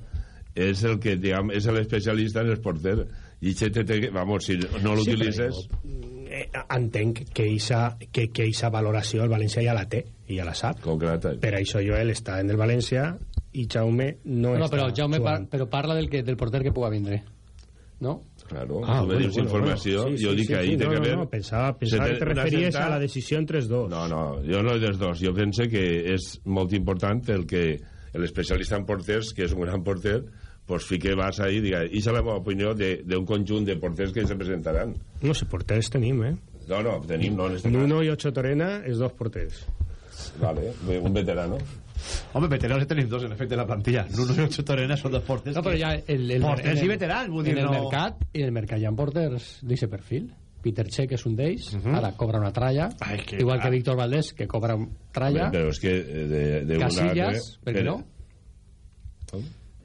Speaker 8: és el que, diguem, és l'especialista en els porters. Te, vamos, si no l'utilitzes...
Speaker 9: Eh, entenc que eixa, que, que eixa valoració el València ja la té i ja la sap.
Speaker 8: Concreta.
Speaker 9: Per això Joel està en el València i Jaume no,
Speaker 7: No,
Speaker 9: està
Speaker 7: però Jaume par però parla del, que, del porter que puga vindre. No?
Speaker 8: Claro,
Speaker 9: Ah,
Speaker 8: tu me
Speaker 9: bueno,
Speaker 8: dius
Speaker 9: bueno,
Speaker 8: informació,
Speaker 9: bueno. Sí,
Speaker 8: jo
Speaker 9: sí,
Speaker 8: dic
Speaker 9: sí,
Speaker 8: que ahí
Speaker 9: sí,
Speaker 8: té
Speaker 9: no,
Speaker 8: que
Speaker 9: no,
Speaker 8: haver...
Speaker 9: no, pensava, pensava que te referies
Speaker 8: sentada-
Speaker 9: a la decisió entre els dos.
Speaker 8: No, no, jo no dels dos. Jo pense que és molt important el que l'especialista en porters, que és un gran porter, pues fique vas ahí diga, i és la meva opinió de- d'un conjunt de porters que se presentaran.
Speaker 9: No sé, porters tenim, eh?
Speaker 8: No, no, tenim, no, en
Speaker 9: Nuno i Ocho Torena, els dos porters.
Speaker 8: Vale, un veterano.
Speaker 1: Home, veteranos tenim dos, en efecte, en la plantilla. Nuno i Ocho Torena són dos porters.
Speaker 7: No, però ja el, el,
Speaker 1: Porters
Speaker 7: en
Speaker 1: i veterans, vull dir,
Speaker 7: en el
Speaker 1: no-
Speaker 7: mercat, i en el mercat hi ha porters d'aquest perfil. Peter Check és un d'ells,
Speaker 1: Mhm.
Speaker 7: ara cobra una tralla,
Speaker 1: Ai, que-
Speaker 7: igual que. Víctor Valdés, que cobra tralla,
Speaker 8: Però és que eh, de, de
Speaker 7: Casillas,
Speaker 8: una...
Speaker 7: per què no?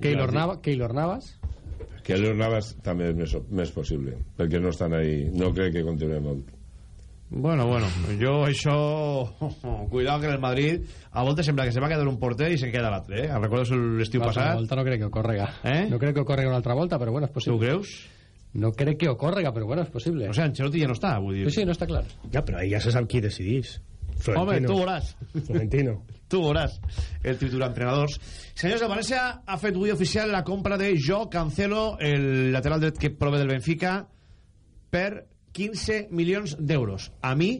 Speaker 7: Keylor, Nava, Keylor Navas,
Speaker 8: Que Keylor Navas també és més, més possible, perquè no estan ahí. No crec que continuem molt.
Speaker 1: Bueno, bueno, jo això... Cuidado que en el Madrid a voltes sembla que se va quedar un porter i se'n queda l'altre, eh? Recordo l'estiu passat.
Speaker 7: volta no crec que ocórrega.
Speaker 1: Eh?
Speaker 7: No crec que ocórrega una altra volta, però bueno, és possible.
Speaker 1: Tu creus?
Speaker 7: No crec que ocórrega, però bueno, és possible.
Speaker 1: O sea, Ancelotti ja no està, vull dir.
Speaker 7: Sí, sí, no està clar.
Speaker 9: Ja, però ahí ja se sap qui decidís.
Speaker 1: Home, tu veuràs.
Speaker 9: Florentino.
Speaker 1: tu veuràs el titular entrenadors. Senyors, el València ha fet avui oficial la compra de Jo Cancelo, el lateral dret que prové del Benfica, per 15 milions d'euros. A mi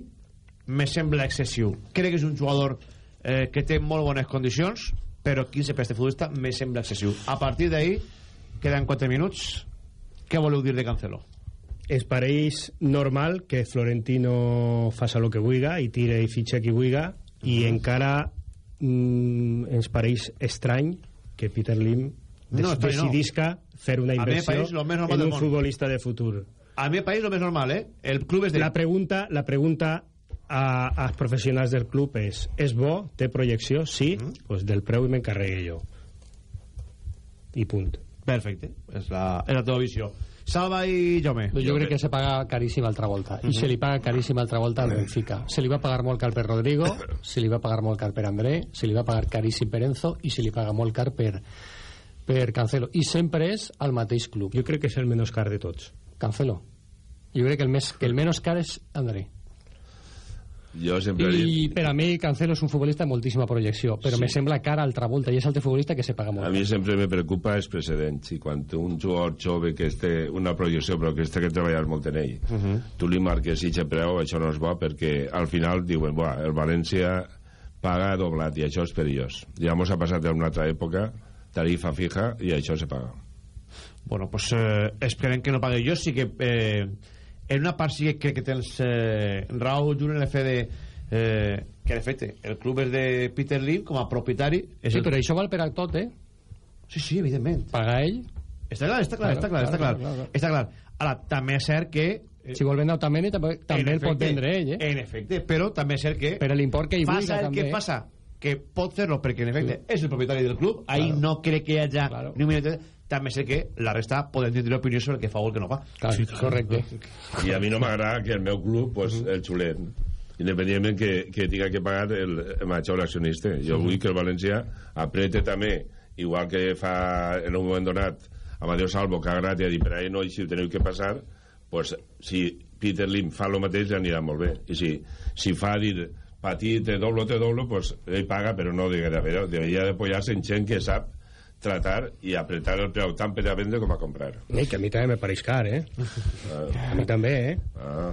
Speaker 1: me sembla excessiu. Crec que és un jugador eh, que té molt bones condicions, però 15 per este futbolista me sembla excessiu. A partir d'ahí, queden 4 minuts. Què voleu dir de Cancelo?
Speaker 9: Es pareix normal que Florentino faça el que vulga i tire i fitxa qui vulga i encara mm, ens pareix estrany que Peter Lim
Speaker 1: No, estrany no.
Speaker 9: decidisca fer una
Speaker 1: A
Speaker 9: inversió en un
Speaker 1: món.
Speaker 9: futbolista de futur.
Speaker 1: A mi pareix el més normal, eh? El club és de...
Speaker 9: La pregunta, la pregunta a, als professionals del club és és bo? Té projecció? Sí?
Speaker 1: Mm-hmm.
Speaker 9: pues del preu i m'encarregue jo. I punt.
Speaker 1: Perfecte, és la, és la teva visió. Salva i Jaume.
Speaker 7: Jo, crec que se paga caríssim altra volta. I
Speaker 1: Mhm.
Speaker 7: se li paga caríssim altra volta al Benfica. Se li va pagar molt car per Rodrigo se li va pagar molt car per André se li va pagar caríssim per Enzo i se li paga molt car per, per Cancelo. I sempre és al mateix club.
Speaker 9: Jo crec que és el menys car de tots.
Speaker 7: Cancelo. Jo crec que el, més, que el menys car és André
Speaker 8: Jo sempre
Speaker 7: i per a mi Cancelo és un futbolista de moltíssima projecció però
Speaker 8: Sí.
Speaker 7: me sembla cara altra volta i és altre futbolista que se paga molt
Speaker 8: A mi sempre me preocupa els precedents i quan un jugador jove que té una projecció però que té que treballar molt en ell
Speaker 1: Uh -huh.
Speaker 8: tu li marques i preu, això no és bo perquè al final diuen, buah, el València paga doblat i això és perillós ja mos ha passat en una altra època tarifa fija i això se paga
Speaker 1: Bueno, pues eh, esperem que no pague. Jo sí que... Eh, en una part sí que crec que tens eh, raó, Juli, en el fet de... Eh, que, de fet, el club és de Peter Lim com a propietari. És
Speaker 7: sí,
Speaker 1: el...
Speaker 7: però això val per a tot, eh?
Speaker 1: Sí, sí, evidentment.
Speaker 7: Paga ell
Speaker 1: Està clar, està clar,
Speaker 7: Claro,
Speaker 1: està clar, està clar.
Speaker 7: claro, claro, claro.
Speaker 1: Està clar. Ara, també és cert que... eh,
Speaker 7: si vol vendre Otamendi també, també el pot
Speaker 1: efecte,
Speaker 7: vendre ell, eh?
Speaker 1: En efecte, però també és cert que...
Speaker 7: Per l'import que hi
Speaker 1: el
Speaker 7: també.
Speaker 1: que passa, que pot fer-lo perquè, en efecte, és el propietari del club, ahí
Speaker 7: Claro.
Speaker 1: no crec que hi hagi ni un minut. També sé que la resta poden tindre opinió sobre el que fa o el que no fa.
Speaker 7: Claro, correcte.
Speaker 8: i a mi no m'agrada que el meu club pues, el xulet. Independentment que, que tinga que pagar el, el major accionista jo vull que el València aprete també igual que fa en un moment donat Amadeu Salvo que ha agradat i ha dit per ahí no, i si ho teniu que passar pues, si Peter Lim fa el mateix ja anirà molt bé. I si, si fa dir patir te doblo, te doblo pues ell paga però no diguera però deberia d'apoyar-se en gent que sap tratar i apretar el preu tant per a vendre com a comprar
Speaker 9: Ei, que a mi també me pareix car, eh? A mi també, eh?
Speaker 8: ah.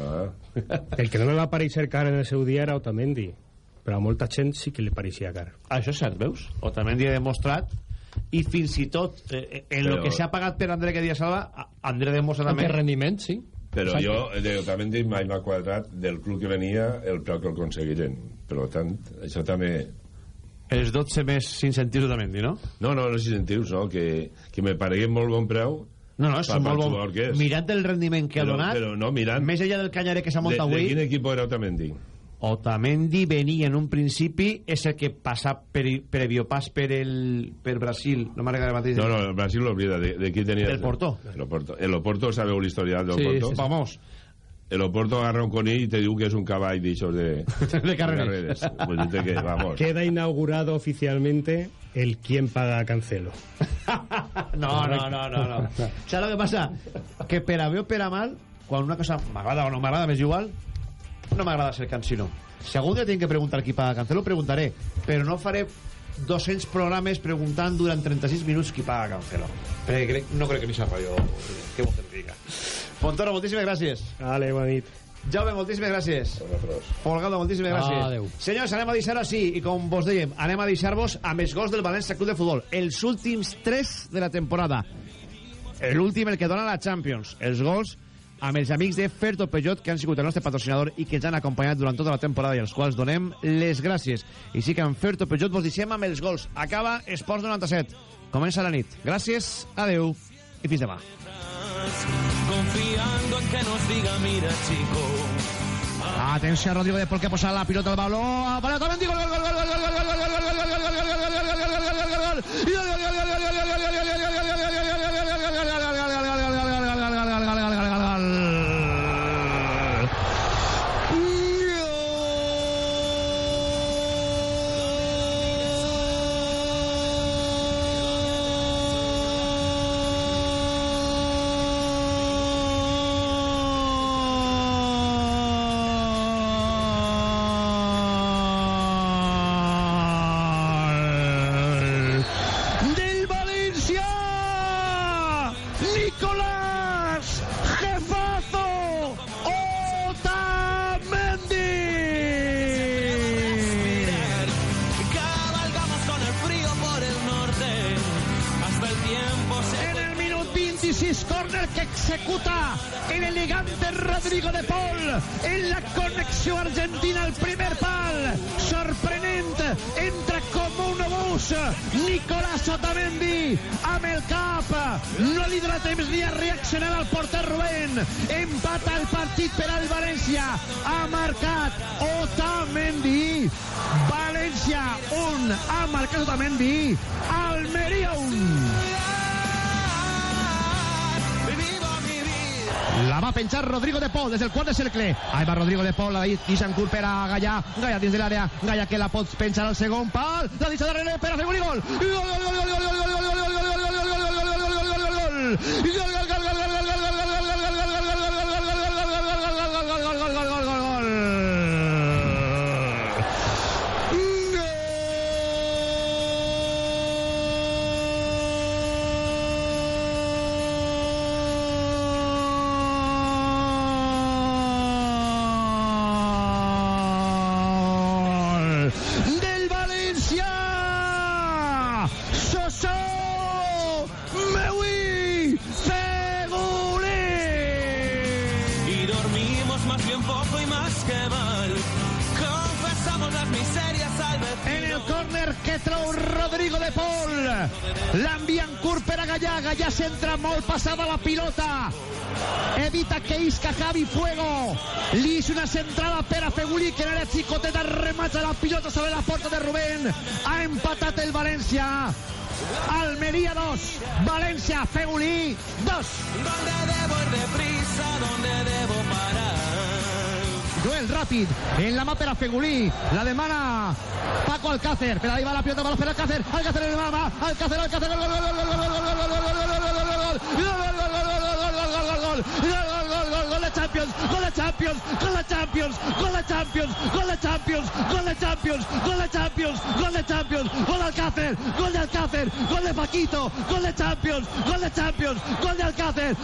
Speaker 8: Ah.
Speaker 9: El que no me va pareixer car en el seu dia era Otamendi, però a molta gent sí que li pareixia car.
Speaker 1: Això és cert, veus? O també han demostrat i fins i tot eh, en
Speaker 8: Però-
Speaker 1: el que s'ha pagat per André que dia salva André demostra també
Speaker 7: Que rendiment, sí.
Speaker 8: Però
Speaker 7: Exacte.
Speaker 8: jo, de, també dic, mai m'ha quadrat del club que venia el preu que el aconseguiren. Per tant, això també...
Speaker 1: els 12 més incentius de Mendy, no?
Speaker 8: No, no, no incentius, no? Que, que me paregui molt bon preu
Speaker 1: No, no, és
Speaker 8: pel
Speaker 1: molt
Speaker 8: que
Speaker 1: bon...
Speaker 8: és.
Speaker 1: Mirant el rendiment que
Speaker 8: Però-
Speaker 1: ha donat,
Speaker 8: però no, mirant-
Speaker 1: més enllà del canyaré que s'ha
Speaker 8: de,
Speaker 1: muntat
Speaker 8: de
Speaker 1: avui,
Speaker 8: quin equip era Otamendi?
Speaker 1: Otamendi venia en un principi, és el que passa per, previo pas per, el, per Brasil, no regalat mateix.
Speaker 8: No, no, el Brasil l'oblida. De, de qui tenia...
Speaker 1: Del Porto.
Speaker 8: El Oporto. El Oporto, sabeu l'historial del
Speaker 1: Sí,
Speaker 8: Porto?
Speaker 1: sí, sí. Vamos.
Speaker 8: El Oporto agarra un conill i te diu que és un d'aixòs de,
Speaker 1: De carreres.
Speaker 8: Pues que, vamos.
Speaker 9: Queda inaugurado oficialmente el quién paga a Cancelo.
Speaker 1: No, no, no, no, no. Saps el que passa? Que per a bé o per a mal, quan una cosa m'agrada o no m'agrada, m'és igual, no m'agrada ser cansino. Si algun dia tinc que preguntar qui paga Cancelo, preguntaré. Però no faré 200 programes preguntant durant 36 minuts qui paga Cancelo. Perquè no crec que ni sap jo què vol que diga. Fontoro, moltíssimes gràcies.
Speaker 9: Vale, bona nit.
Speaker 1: Jaume, moltíssimes gràcies. Folgado, moltíssimes gràcies.
Speaker 7: Adéu.
Speaker 1: Senyors, anem a deixar així, i com vos dèiem, anem a deixar-vos amb els gols del València Club de Futbol. Els últims 3 de la temporada. L'últim, el que dona la Champions. Els gols amb els amics de Ferto Peugeot, que han sigut el nostre patrocinador i que ens han acompanyat durant tota la temporada i als quals donem les gràcies. I sí que amb Ferto Peugeot vos deixem amb els gols. Acaba Esports 97. Comença la nit. Gràcies, adeu i fins demà.
Speaker 14: Confiando en que nos diga, mira chico.
Speaker 1: Atenció, Rodrigo de Pol que posa la pilota al baló. Para també digo gol, gol, gol, gol, gol, gol, gol, gol, gol, del Rodrigo de Paul en la connexió argentina al primer pal sorprenent entra com un obús Nicolás Otamendi amb el cap no li dona temps ni a reaccionar al porter Rubén empata el partit per al València ha marcat Otamendi València 1 ha marcat Otamendi La va penjar Rodrigo de Pol des del quart de cercle. Ahí va Rodrigo de Pol, la deixa en curt per a Gallà. Gallà dins de l'àrea. Gallà que la pot penjar al segon pal. La deixa darrere per a fer un gol. Gol, gol, gol, gol, gol, gol, gol, gol, gol, gol, gol, gol, gol, gol, gol, gol, gol, gol, gol, gol. Gol, gol, gol, gol, gol, Almeria 2 València Fegulí 2
Speaker 14: ¿Dónde debo ir deprisa? ¿Dónde debo parar?
Speaker 1: Duel ràpid en la mà per a Fegulí la demana Paco Alcácer però ahí va la pilota para Alcácer Alcácer en mà Alcácer Alcácer gol gol gol gol gol gol gol gol gol gol gol gol gol gol de Champions, gol de Champions, gol de Champions, gol de Champions, gol de Champions, gol de Champions, gol de Champions, gol de Champions, gol de Alcácer, gol de Alcácer, gol de Paquito, gol de Champions, gol de Champions, gol de Alcácer,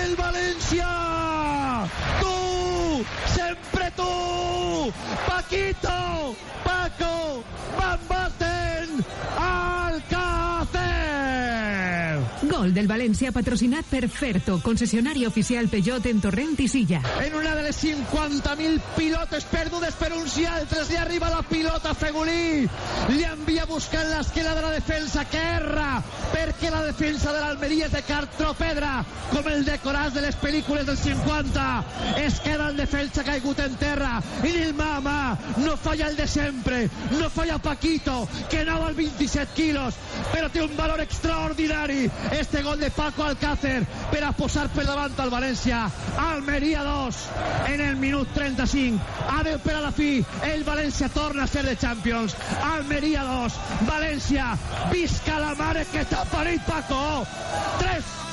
Speaker 1: del València tu sempre tu Paquito Paco Van Basten Alcácer
Speaker 6: Gol del València patrocinat per Ferto, concessionari oficial Peugeot en Torrent i Silla.
Speaker 1: en una de les 50.000 pilotes perdudes per uns i altres li arriba la pilota Fegulí. Li envia buscant l'esquena de la defensa que erra perquè la defensa de l'Almeria és de cartropedra com el decoràs de les pel·lícules dels 50 es queda el defensa caigut en terra. I el mama no falla el de sempre no falla Paquito que anava al 27 quilos però té un valor extraordinari. Este gol de Paco Alcácer. Per a posar per davant al València. Almeria 2 en el minut 35 adeu per a la fi el València torna a ser de Champions. Almeria 2 València. Visca la mare que t'ha parit Paco. 3